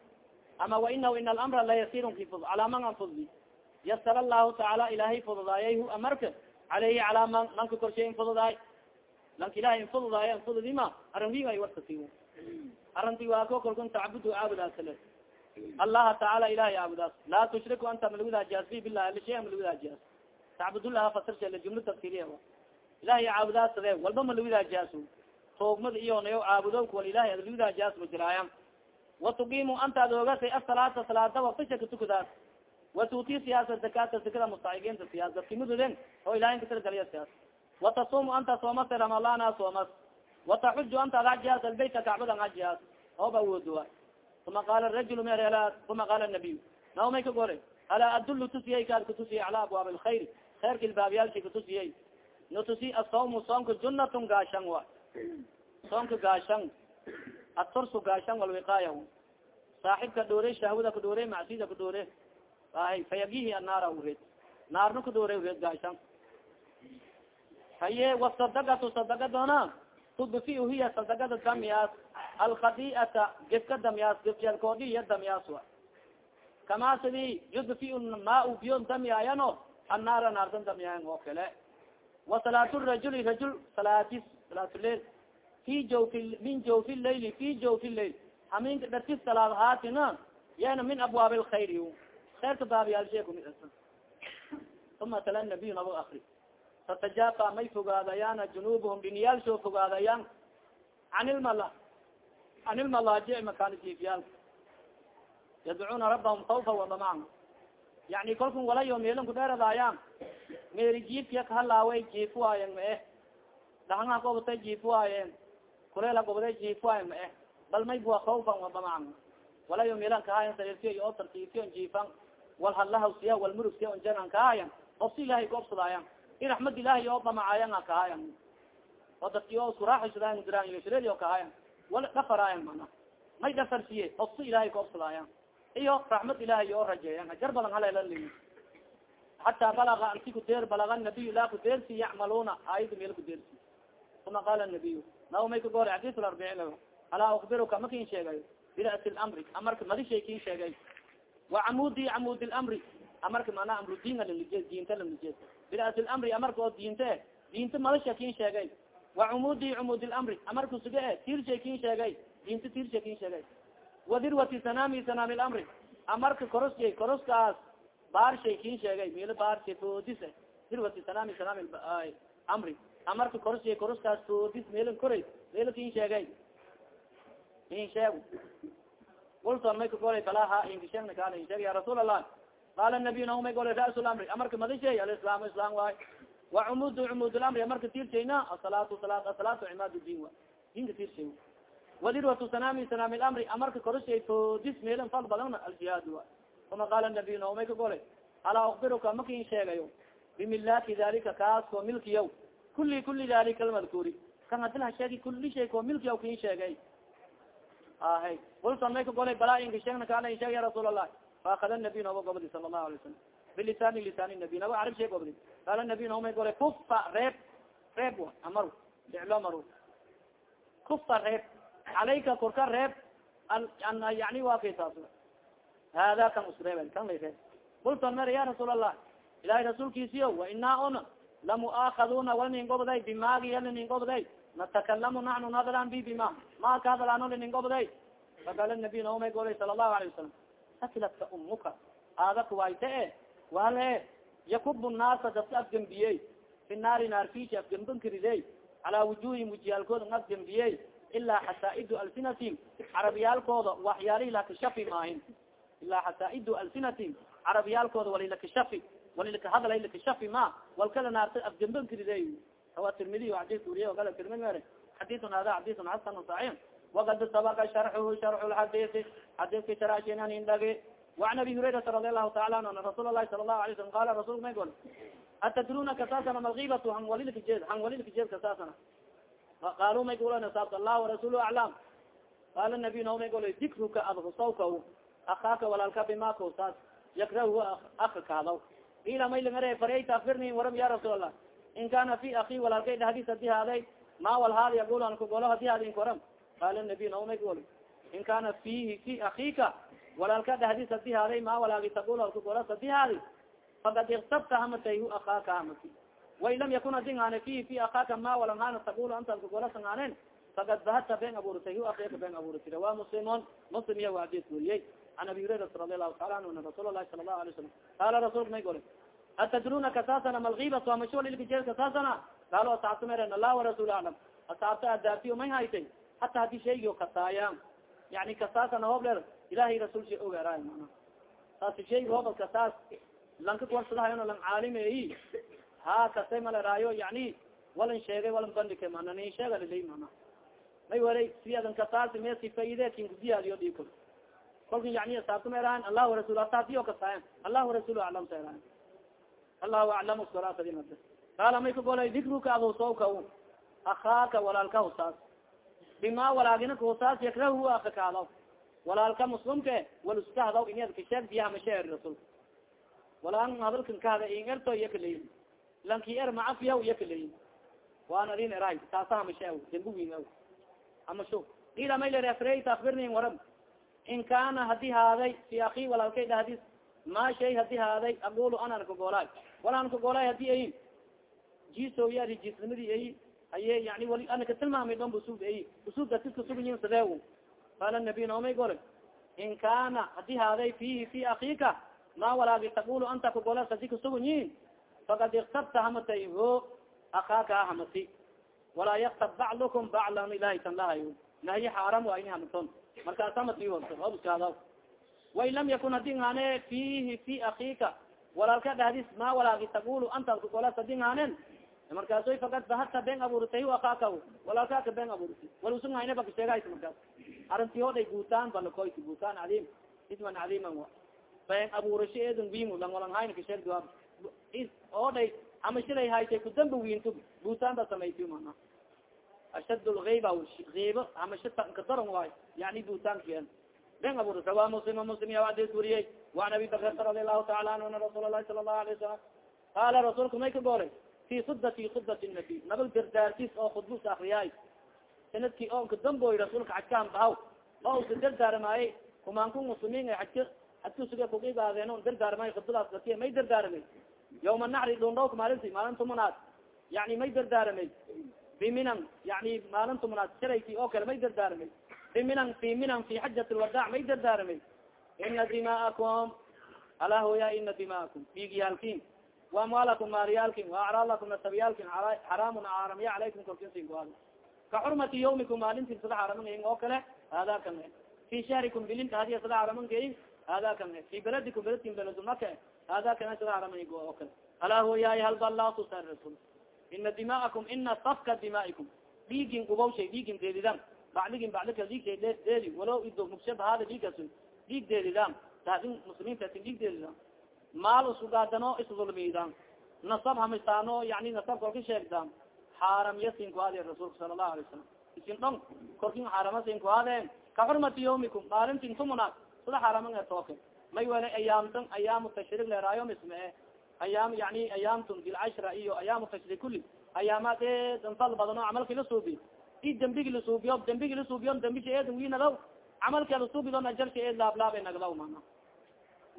ama wainahu ina alamra layasirun ki fud calaa man an fududi yasara allahu tacaala ilahay fududaayay hu amarka caleyhi calaa man manka korshaen fududaay lanka ilahay in fududaay an fududima arrin wing ay warkasi arinti waa ko kalkun tacabudu caabudaasale allaha tacaala ilahay caabudaas laa tushriku anta malawidaajiyaas bi bilah ali shaya malawidaajiyaas tacbudulaha fasirshele jumla tafsiriya ilahay caabudaas sade walba malawidaajiyaas toogmada iyo nayo caabudo wal ilahay adlawidaajiyaas majiraayan watuqimu antaad ogasay asalaata salaada waktisha katukadaas watuti siyaasa zakata zakada mustaigiinta siyaas dadkimaduden oo ilahay katirgaliya siyaas watasumu anta soomase ramadana soomas wataxuju anta ad hajiyaas albayta kacbada an hajiyaas ooba awoodowa uma qaala rajul mer uma qaala nabiy naw may ka gore. Alaa adulu tusiyay kaad kutusiyay cala abwaab alkhayr. Khayrka ilbaabyaalshi katusiyay natusi asawmu soonka junatun gaashan wa. Soonka gaashan atursu gaashan walwiqaaya saaxibka dhoore shahwada ka dhoore macsida ka dhoore ahay fayagihi annaara ureed naarna ka dhoore ureed gaashan haye wasadagatu sadagadona tudfi hiya sadagada damyaas alkhadiata gefka damyaas gefyalkoodi iya damyaas wa. Kama sidi yudfi maa biyon damyaayano annaara naartan damyaayan oo kale wa salaat rajuli rajul salaatis salaatulail fi jawfi min jawfi laili fi jawfi lail haminka dartis salaad haatina yana min abwaab lkhayr khayrka baabiyaalshe kumi uma tala nabiy naba akri tatajafa may fogaadayaan junubhum dhiniyaalsoo fogaadayaan an ilmala an ilmalaajic makaani jiifyaal yadcuuna rabahum kawfa wadamacan yani kalkun walayo meelin kudheeradayaan meeri jiifkiya kahalaaway jiifuwaayen ma eh dhaxanha gobatay jiifuwaayeen kuleela gobaday jiifuwaayen ma eh bal may bua kawfan wadamacan walayo meelan kahaayan sariirtiyo iyo otartiisiyon jiifan wal hadlahawsiya wal murugsiya on janan kahaayan ofsi ilahay goobsadaayan i raxmad ilahay oo damacayan a kahaayan oo dadki oo iskuraaxisadayan diraan yoshredi oo kahaayan wala dhafaraayan mana may dhafarsiye ofsi ilahay goobsadaayan iyo raxmad ilahay oo rajeeyan hajar badan haleelali hataa balaga anti kudeer balaga nabiy laa kudeersi yacmaluna aayada meel kudeersi uma qaala nabiy naw may ka goor xadiis larbici alaa ukbiruka ma kin sheegay bira'si lamri amarka madishay kin sheegay wa camudi camud lamri amarka mana amru diin alije diinta lamije bira'si lamri amarka oo diinte diinta madasha kin sheegay. Wa cumudi cumud lamri amarka suge e tiirshay kin sheegay. Diinta tiirshay kin sheegay. Wa dirwati sanami sanami lamri amarka korosjay koroskaas baarshay kin sheegay. Milo baarshay foodise dirwati sanami sanami amri amarka korosjay koroskaas foodis meelin koray melo kin sheegay. In sheeg ulton may ka golay balaha inkishegna kaala in sheeg ya rasuul qaala nabiy nahu may golay ra's lamri amarka madishay alislaam islam waay wa cumud lamri amarka tiirshayna asalaatu salaat asalaatu cimaad din wa dinka tiirshay wadirwatu sanami sanami lamri amarka koroshay foodis meelin fal badana aljihaad wa uma qaala nabiy nahu may ka golay alaa ukbiruka makin sheegayo bimilaki dalika kaas koo milkiyaw kuli dalika almadkuuri kan hadila sheegi kuli shay koo milkiyaw sheegay ahay ulsan may ka golay balaa sheegna kaala in sheeg ya faakada nabiy naba gobodi sala allahu alay salam bilisani lisani nabiy naba carab sheeg gobdi qaala nabiy naba may golay kufa reeb reeb amar ficlo mar kufa reeb calayka korka reeb yani waa kay saas hada kan usreeb kan lay reeb ulsan mer ya rasuul allah ilahay rasuulkiisiyo wa inaa un lamuaakaduna walnin gobday bimaagi yalinin gobday natakalamu naxnu nadran bi bima ma ka hadalaano linin gobday faqala nabiy naomay golay sala allahu alayه wasalam sakilatka umuka aada kuwayte e wale yakubu naasa dadka afgembiyey fi naari naarfishi afgembankiridey calaa wujuhihim wujiyaalkooda n afgembiyey ilaa xasaa'idu alsinatihim carabiyaalkooda waxyaalihi lakashafi maahin ilaa xasaa'idu alsinatihim carabiyaalkooda walilakashafi walilakahadlay lakashafi ma walkada naarta afgembankiridey rawa tirmidiy xadis wuriye kala tirmidi mer xadiun hada xadiun xasan saxiix wakad sabaka sharxuhu sharxu lxadisi xadiska sharashinan indhagi وan abi hurairata radi alahu taala anhu ana rasuul lahi sala lahu alay slam qala rasul may gol atadruna kasaasana malgibatu hanwalilkajeed hanwalilkajeed kasaasana qaalu may gulan saabta allah warasuul aclam qala nabiy nao may golo dikruka adhusawka akaaka walaalka bima kusaas yakrahu akakaadaw ila may langare fareyta afirni waram ya rasuul allah in kana fi aki walaalkay dhadis haddii haaday ma wal haad yagul an kugolo haddii haadin koram qala nabiy nao may gol in kana fihi fi akika walaalka dhahdis haddii haaday ma walaagi tagul alkugolas haddii haadi fakad iktabta hamatayhu akaaka hamati wain lam yakun hadin haane fihi fi akaaka ma walan haana tagul anta alkugolas haanen fakad bahadta ben abuuratay hu akika ben abuurati rawa muslimon muslim iya hadis weriyey an abi hurairata radi allahu taala anhu ana rasuul lahi sala lahu alay salam qaala rasulka may gole atadruna kasaasana malgiba soamashwalilkajeel kasaasana qaalo asaabta meren allah warasuul aclam asaabta adaabtiyo may haytay hata haddii shaygio kasaayaan yani kasaasana hoob leer ilahay rasuulsha ogaaraay mana saas shayga hoobal kasaas lanka kuwarsadahayon lang caalimeyi ha kasay maleraayo yani walan sheegay walan bandhike mana nin sheega lilay mana may walay siadan kasaasi me sifaide kinkudiyaadiyo dhiko kolka yani asaabta ma erahan allahu rasul asaatiyo kasaayan allahu rasul aclam sa allahu aclam solaatadin qaala may kagolay dikruka adusawka akaaka walaalka husaas bima walaagina kahusaas yakrahu akakaado walaalka muslimke wal iska hadaw inad kasheeg biyaha masheer rasulka walaan hadalkan kahada in erto iya kaleyin lanki er macafiyaw iya kaleyin waan adin erahay taasaha mashe dembi win ama shu ila may ler afreyta akbirnin waram in kana haddii haaday fi aki walaalkay dhahdis ma shay haddii haaday aqulu anan kagoolaay walaan kagoolaay haddii ayin jiso ya jisnimadii ayi aye yani wali ana katilmaamay dhon usub ayi usubka tiska sugayin sadeew qala nabiy naomay gore in kana haddii haaday fihi fi akika ma walaagi taqulu anta kagola sadi kasugayin fakad iktabta hamatay ho akaaka hamati. Walaa yaktab bacdukum baclan ilahi tan lahayo nahyi xaaram waa ini hamaton markaas hamati obuskaada wain lam yakun haddii ngaane fihi fi akika walaalka dhahdis ma walaagi taqulu anta kagola sadi ngaanen markaasoy fakad bahata been abuuritay akaaka walaalkaaka been abuuriti walusunghayne baka sheegays markaas. Arinti o dhay guutaan balakoyt guutaan cadiim isman cadiiman wa been abuurasho eedan wiin lang walanghayna kasheeg oo dhay ama shilay haytay kudamba wiinto guutaan ba samaytiy mana ashad lgayba iibo amashkadaron waay yani guutaanka been abuuri rawa muslim muslim ya adis wariyey. Waan abi bakrata radi allahu taala anhu ana rasuul lahi sala allahu alayh wasalam qaala rasuulka may ka goolay fi khudbati khudbat nabi nabag dardaartis oo khudbus akriyaay sannadkii oo kadamboy rasuulka bahaw oo usa dardaarmaaye kumaanku muslimiin ajka adkusuga kuibaadeen on dardaarmay khudbadaas dati may dardaaramay yawma naxri dhundhawk maalinti maalin tumanaad yani may dardaaramay biminan yani maalin tumanaad sharayti oo kale may dardaaramay biminan fi minan fi xajat lwadaac may dardaaramay ina dima'akum ala hoya ina dima'akum fiigiyaalkin waamwaalakum maaliyaalkin waacraadakum nasabyaalkin xaraamun aaramya calaykum korkinsinkuad ka xurmati yawmikum maalintin sada xaramangayin oo kale hada kan fi shahrikum bilinta hadiya sada xaramankayin hada kan fi beladikum beledkin beledumaka hada kan sada xaramanay oo kale. Alaa huyaay hal balatu sa rasul ina dima'akum ina safka dimaa'ikum dhiigin gubawshay dhiigin deedidan bacdigin bacdika dhiigshay deedi. Walow ido mugshabahaada dhiigas dhiig deedidan taadin muslimiinta tin dhiig deedidan maal iskugaadano isdulmidan nasab hamistaano yani nasab korka sheegdan xaaram yasinku ade rasuulka sala allahu alay salam isin dhon korkin xaaramasinku adeen ka xurmati yawmikum maalintin tumuna. Sida xaaraman tooke. May wala ayaamtan ayaamu tashriik leeraayo misme. Ayaam yani ayaamtun bilcashra iyo ayaamu tashriik kuli ayaamaad eedan fal badano camalki la suubi. I dembigi lasuubiyo dembigi lasuubiyo dembisha eedan winadaw camalka lasuubido ajarsha eed laablaaba nagdaw mana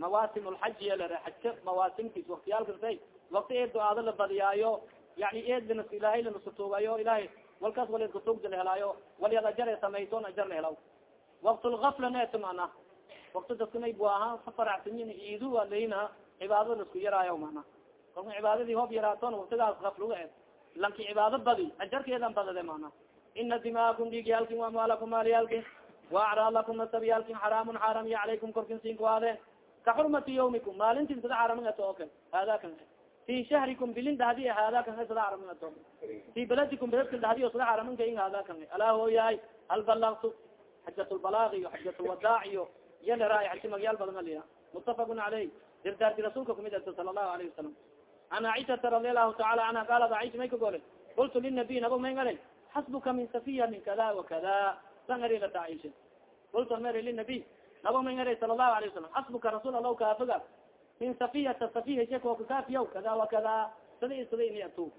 mawaasim lxaji yalere xajka mawaasimtis waktiyaalkasay wakti eed do-aado la badiyaayo yani eed linas ilaahay lanasutuugayo ilahay walkaas wal kutugda la helaayo walyad ajar e samayson ajar la helaw. Waktulgafla neeta mana wakti dadka may bu ahaa safaracsimin iidu aleyna cibaadada lasku yaraayo mana kalka cibaadadii hoob yaraaton waktigaas gafluga e lanki cibaado badi ajarkeedan badade mana ina dimaakum dhiigyaalkin amwaalakum maaliyaalkin waacraalakum nasabyaalkin xaraamun xaaram ya calaykum korkin sinkuade ka xurmati yawmikum maalintin sada xaramangato o kale hada kan fi shahrikum bilin dhahdi hada kan sada xaramangato fi beladikum beledkan dhahdi sada xaramanka in hada kan alaa hooyahay hal balagtu xajat lbalaag iyo xajat lwadaac iyo yalera xaji magyaal badan aliya mutafaqun caleyh dirdaarti rasuulka kumid ato sala allahu alayhi wasalam an aishata radi allahu taala anha qaalat aisha may ka gole qultu linabiy nabo may ngara xasbuka min safiya min kada wakada san arilata aisha qultu mari linabiy nabo may ngara sala allahu alayه wasalam xasbuka rasuul alah kaafiga min safiyata safiya shekooka kaafiyaw kada wakada sada sada ini atu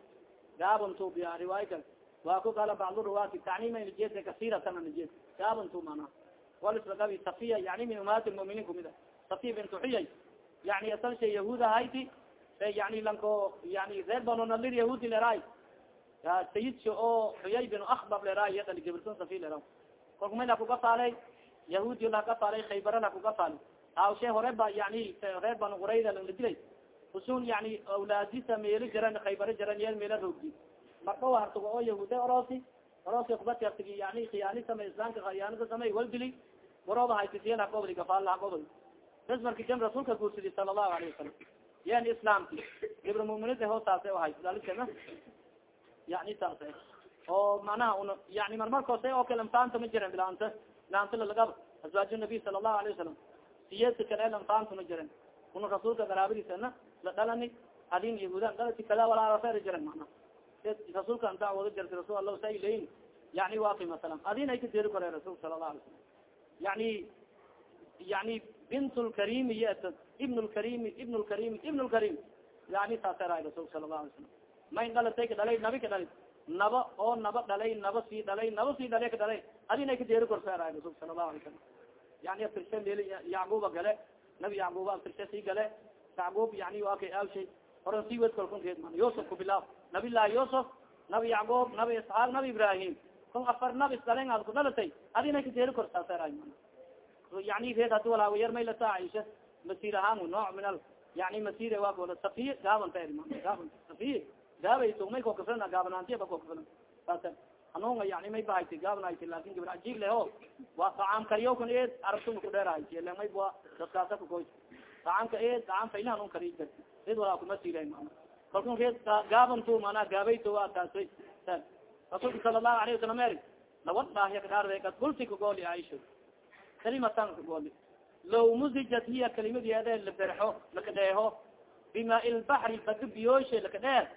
gaabon tu. Biya riwaayka waa ku kala bacdu ruwaati tacniima najeed kasiratan najeed gaabon tu mana. Walisagabi safiya yani min umaati muminiin kumida safiya bintu xuyay yani asal shay yahuud ahayti yani lanko yani reer banonalir yahuudi leraay sayidsa oo xuyay bin akbab leraay yadali gibirsan safi lera kolka mayla kuga saalay yahuudi lakafaalay khaybara lakugafaali awshe hore ba yani reer banu qurayda la dilay usun yani awlaadisa meelo jiran khaybaro jiran yeel meela roogdi. Marka hartugo oo yahuude oroosi oroosi kubati artigi yani khiyaani samey islaamka khiyaanada samey wal dili warooba haytisiyal hagobdi gafaalla hagobdi bes marki jam rasuulka guursidi sala allahu alayhi wasalam yan islaamki gibra muminida hoosaase ahay dalisema yani saase oo manaha un yani marmarkoose oo kale mfaanta ma jiran bilaanta. Bilaanta lalagaba azwaaj nabiy sala allahu alayhi wasalam siyasa kale lamfaanta ma jiran una rasuulka garaabadiisana la dhalani adin yahuudan dhalati kada walaafer jiran mana rasuulka an dacwado jirta rasul alla sa leyin yani wafi masalan. Adin ay ka deri kore rasulka sala allahu alay salam yani yani bint lkarimi yet ibn lkarimi ibn lkarimi ibn lkarim yani saasera rasulka sala allahu alay salam mayn dhalatay ka dhalay nabi ka dhalay naba oo naba dhalay naba sii dhalay naba sii dhalay ka dhalay adin ay ka deri korseera rasulka sala allahu alay salam yani aftirshe mel yacquba gale nabi yacquba aftirshe sii gale yacqub yani waa kay awshay horan sii wed kalkunkeed man yusuf kubilaab nabi llahi yusuf. Nabi yacqub nabi isxaaq nabi ibrahim. Kon afar nabi isdalen ad ku dhalatay adina ka deri korsaasera yani reed hadi walaa yar may lata aisha masir ahaan nooc min al yani masir waa kola safiy gaabanta gaaba safiy gaabay may kokafilana gaabanaantiya ba kokafila saasa anonga yani may bahayta gaabnahayta laakiin gabr ajig leho waa tacaam kariyo kun eed arabtuma kudheerahayt le may ba dadkaasa kukoy tacaamka eed tacaam faylahan un kariy karti red walaa kuma sila mana kalkun reed gaabantu mana gaabayto waa kaasay rasuulka sala allahu alayhi wasalam eri lawad dhaahiya kadhaarde kad kulti kagooli aisha. Kalimatan kagooli law muzijat hiya kalimadeede laberxo lakadheeho bima ilbaxri badi biyooshe lakadheer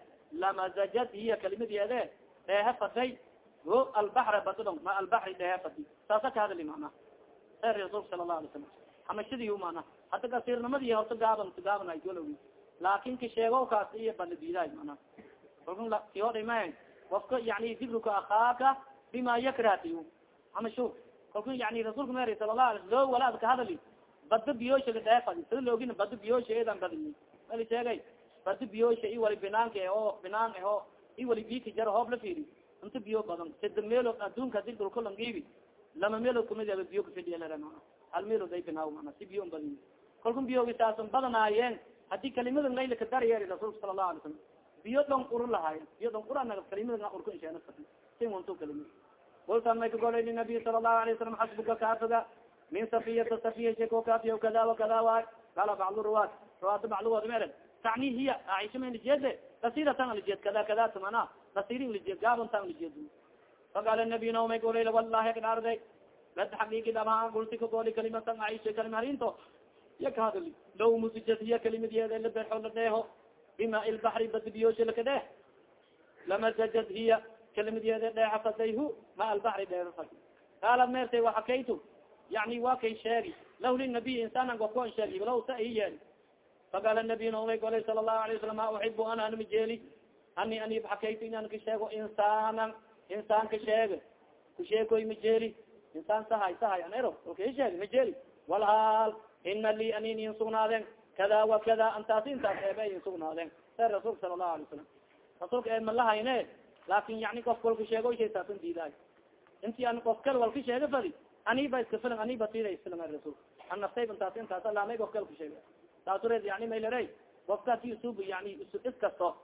lamazajat hiya kalimadeede dheehe faday o albaxra badidon ma albaxri dheehe fadi saasa ka hadali mana er rasulka sala allahu alay salam hamashadiy mana hadda kasirnimadii horta gaaban gaaban ayolwi laakin ka sheego kaas iyo baladiiday mana kalkun kiodhima wafka yani dibruka akaaka bima yakrati amashu kalkun yani rasulka mer sala lahu ala loo walaad ka hadali bada biyoosha kadhee fadi sida loogina bada biyoosha eedan badini mali sheegay bada biyoosha i wali binaanka oo binaan aho i wali bika jar hoob la fiiri inta biyo badan sada meelood adduunka haddii dulkalangiibi lama meelood kumid aba biyo kafidiyalera mana hal meelood ay binaaw mana si biyo badin kalkun biyogi saasan badanaayeen haddii kalimadan layla ka daryeeri rasuulka sala lahu alay salam biyo dhon uru lahaayen biyo dhon ura kalimada urka insheena sin wantu kalimad kultan may kagolay linabiy sala allahu alayه wasalam xasbuka kaafiga min safiyata safiya sheko kaafiya kada wakada waay kala bacdu ruwaat ruwaata baclugood mere tacni hiya aisha ma lijeede kasiratan lijeed kada kada tamana kasirin lijeed gaabantan lijeed faqala nabiy naomay golay wallahi kadhaarday lad xaqiigi dhamaa gulti kagoli kalimatan aisha kalima harinto iya kahadali law musijat hiya kalimadeeda la berxo la dheeho bima ilbaxri badibiyosha lakadheh lamazajad hiya kalimadeeda dheexa fadayhu ma albaxri dheeha fad kaalad meertay waxakaytu yani waa kay sheegi lah linabiy insaanan gofkoon sheegi law sa i yeeli faqala nabiy naomay golay sala allahu alayه wasalam ma uxibu ana anama jeeli ani ani xakaytu inaan ka sheego insaanan insaan ka sheega kusheekoy ma jeeli insaan sahay sahay an ero olka i sheegi ma jeeli walhaal ina li anin in sugnaadeen kada wa kada antaasi intaas eebe in sugnaadeen se rasuulka sala allahu alay wasalam rasuulka ee malahayne laakin yani qof walka sheego shay taasan diidaay inti an qof kal walka sheega fadi aniba iska filan aniba tida isfilan rasul an naftayb intaas intaas laamay qof kal ka sheega saasureed yani maylare ti usub yani iskasto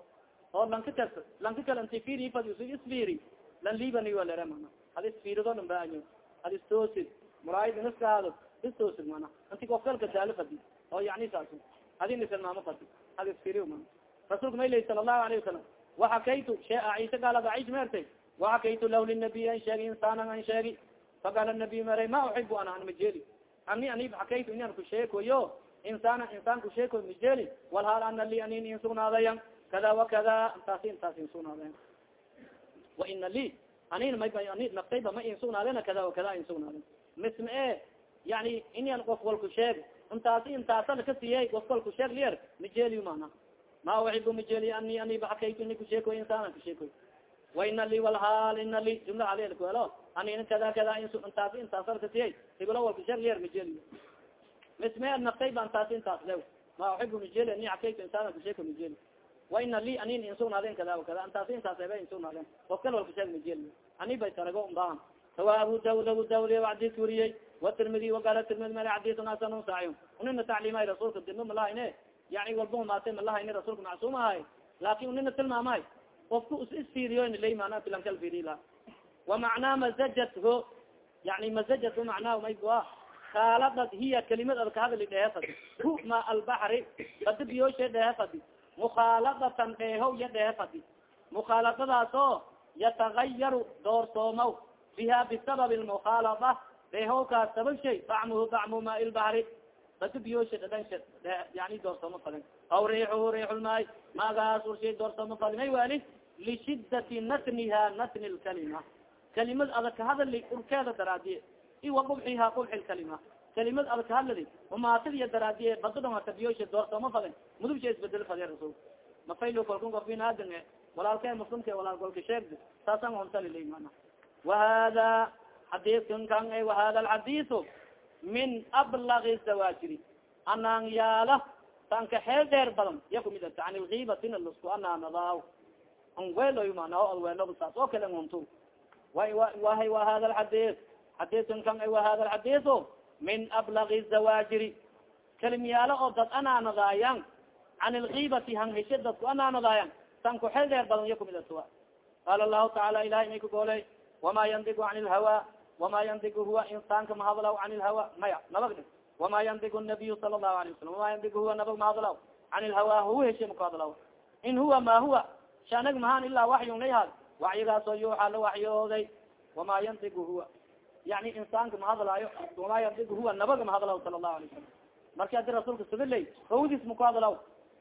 oo lanka kas lanka kal inti firi fadi usu isfiri lan libani walere mana. Had isfirido dhan baayo had istoosid muraayid inaskaado istoosid mana. Inti qof kalka daalo fadi. Oo yani saas adin isilmaamo fadi. Had isfiri mana. Rasulka maylay sala allahu alayhi wasalam waxakaytu shee aisha gaalad aish meertay waxakaytu lah linabiy an sheegi insaanan an sheegi faqala nabiy meray ma uxibu ana an majeli ani ani xakaytu inan kusheekoyo insaan kusheekoy majeli walhaal ana li anin in sugnaadayan kada wakada intaasi intaas in sugnaadayan waina li anin mayba naftayba ma in sugnaadena kada wakada in sugnaaden misma e yani inan qof walku sheeg intaasi intaasa lakasiiyey qof walku sheeg lier majeli mana ma uxibu majeli ani ani baxakaytu ini kusheekoy insaanan kusheekoy waina li walhaal ina li jumla alkuelo anin kada kada intaas intaasa lakasiyey iblo walku sheeg lier majeli misme naftayba intaasi intaas lew ma uxibu majeli ani akaytu insaanan kusheeko majeli waina li anin insugnaadeen kada kada intaasi intaas ebe insugnaadeen qof kal walku sheeg majeli ani bay tarago umbaan sawa abu daud abu daud adis wariyey watirmidi waqala tirmidi mal xadisun hasanun saxiix unina tacliimay rasuulka dima malahayne yani walba maatay malahayne rasuulka macsuum ahay laakin unina tilmaamay ofka is isfiriyo lay mana filankal firila wamacnaa mazajat ho yani mazajat macnaa mayba khaaladad hiya kalimad ad kahadali dhehe fadi hu ma albaxri badi biyoshe dhehe fadi mukhaaladatan dheeho iya dhehe fadi mukhaaladadaas oo yatagayaru doorsoomaw biha bisabab lmukhaalada sabab shay dacmuhu dacmu ma lbahri badi biyoshe dhadhansha yani doorsooma fadin aw riixuhu riixulmaay maagaas urshay doorsooma fadin may wali lishidati natniha natni lkalima kalimad adag kahadali urkeeda daraadiye iwa qubxiha qubxi lkalima kalimad adag kahadladi umaatadiya daraadiye badadon hakabiyosha doorsooma fadin mudubsha isbeddel fadiya rasul mafaylo kolkun of bin aadan e walaalke muslimka walaal kolka sheegd saasan hontalilay mana wahada xadiiskan kan e wahada alxadisu min ablagi zawajiri anaan yaalla tanka xeel dheer badan ya kumid ata an lgibatina lasku anaanadaaw an weeloy mana ad weeloba saas oo kale nguntu wahay wa hada alxadis xadiiskan kan e wahada alxadisu min ablagi zawajiri kalimyaalo oo dad anaanadaayan can lgibati hanhishe dadku anaanadaayan tan ku xel dheer badan ya kumid ata qaala lahu taala ilahay may ka gooley wama yandigu can lhawa wama yandigu huwa insaanka mahadlaw can lhawa maya nabag dhig. Wama yandigu nabiyu sala lahu alayه wasalam wama yandigu huwa nabag mahadlaw can lhawa huwa heshe maku hadlaw in huwa ma huwa shanag mahaan ilaa waxyun layhaad waxyigaasoo yuuxa la waxyooday wama yandigu huwa yani insaanka mahadlaayo wama yandigu huwa nabaga mahadlaw sala lahu alay wasalam marki adi rasuulka sabilay hawdis maku hadlaw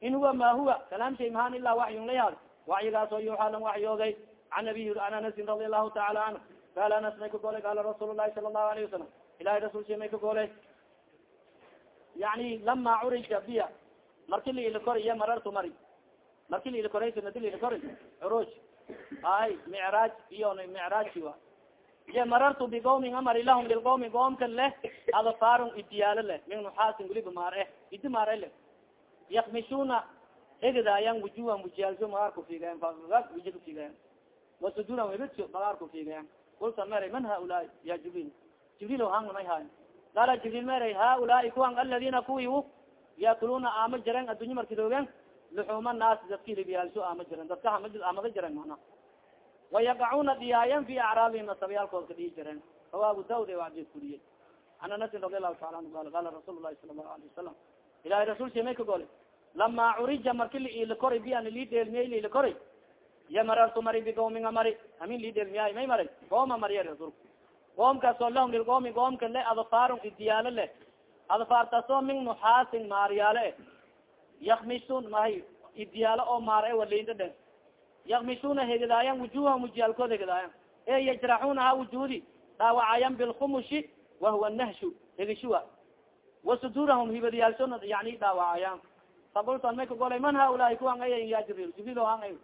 in huwa ma huwa kalaam shay mahaan ilaa waxyun layhaad waxyigaasoo yuuxa lan waxyooday an abi an anasin radi allahu taala canhu qaal anas may ka golay qaala rasuul lahi sala allahu alayه wasalam ilahay rasulsha may ka golay yani lama curija biya marki liili kori iyo marartu mari. Marki liili koray sanadi liili kori curuj ay micraaj iyo micraajki iyo marartu biqawmin amari lahum bilqawmi qoomka leh adfaarun idiyaalo leh. Min nuxaasin weliba maare idi maare leh. Yakmishuna egdaayan wujuhan wujiyaalso magaar kufigayan wiji kufigayan wasuduran webedso magaar kufigayan kulta meray man haulaai ya jibril? Jibril hang may haayo qaala jibril meray haulaai kuwan aladina kuwi yakuluna aama jaren addunya markidoogen luxuma naas dadki hilibiyaalso aama jiren dadka amada jiren mana wayaqacuna dhiyaayan fi acraabihim nasabyaalkood ka dhihi jiren rawa abu daud adis kuriyey an anasin radi allahu taala anhu qala qala rasuul lahi sala allahu alayه wasalam ilahay rasulsi may ka gole lama curija marki liili koray bi an lii dheelmiyey liili koray iya marartu mari biqoominga mari amin lii dheelmiyaay may maray qooma mariya rasulka qoomkaasoo lahum lilqoomi qoomka le adfaarun idiyaalo leh adfaartaasoo min nuxaasin maaryaale e yakmishun mahay idiyaalo oo maar e waliinda dhen yakmishuna hegedaayan wujuhahum wujiyaalkood hegedaayan e yajraxunaha wujuudi dhaawacayan bilkhumushi wahuwa nahshu hegeshuwa wasudurahum hibadiyaalsona yani dhaawacayan fakultan may kagolay man haulaai kuwan ay ya jibril jibril han ay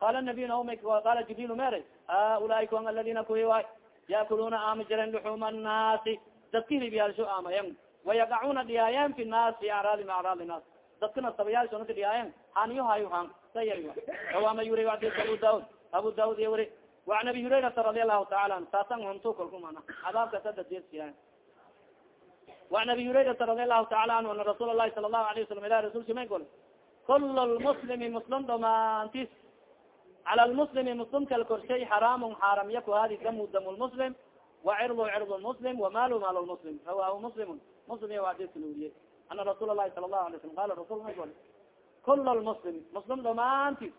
qala nabiy may qala jibril mere haulaai kuwan aladina kuwi waay yaakuluna aama jiren luxuma annaasi dadka hilibiyaalsho aamayan wayaqacuna dhiyaayen fi naas fi acraadi ma acraadi naas. Dadka nasabayaalshona ka dhiyaayen haniyo hayo han sayar awama yuri adis abu daud abu daud iyo wuri. Waan abi hurayrata radi allahu taala an saasan huntu kalku mana? Cadaabka sadadesiya وan abi hurayrata radi alahu taala anhu ana rasuul lahi sala lahu alayه wasalam ilah rasulka may gol kul lmuslimi muslim dhamaantis cala lmuslimi muslimkal korshay xaraamun xaaram yaku hadi damu dam lmuslim wacirdu cird lmuslim wamalu maal lmuslim rawahu muslimun. Muslim iya adiska luriye. Ana rasuul lahi sala lahu alay slam qala rasul may gol kul lmuslimi muslim dhamaantis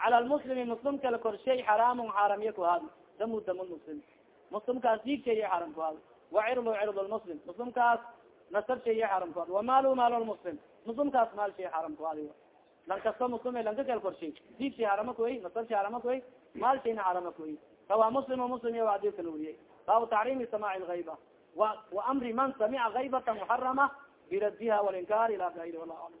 cala lmuslimi muslimkal korshay xaraamun xaaram yaku hadi damu dam lmuslim muslimkaas diigshay xaaram ku hadi wacirdu cird lmuslim muslimkaas nasab shay xaram ku hadi wamalu maal lmuslim muslimkaas maal shay xaram ku hadi lan kasta muslim lanka kal korshay diig shay harama kuwey nasab shay harama kuwey maal shayna harama kuwey rawa muslim muslim iya adika luriyey baabu taxrimi samaaci lgayba wa amri man samica gaybata muxarama biradiha walinkaar ila gayri wallah alam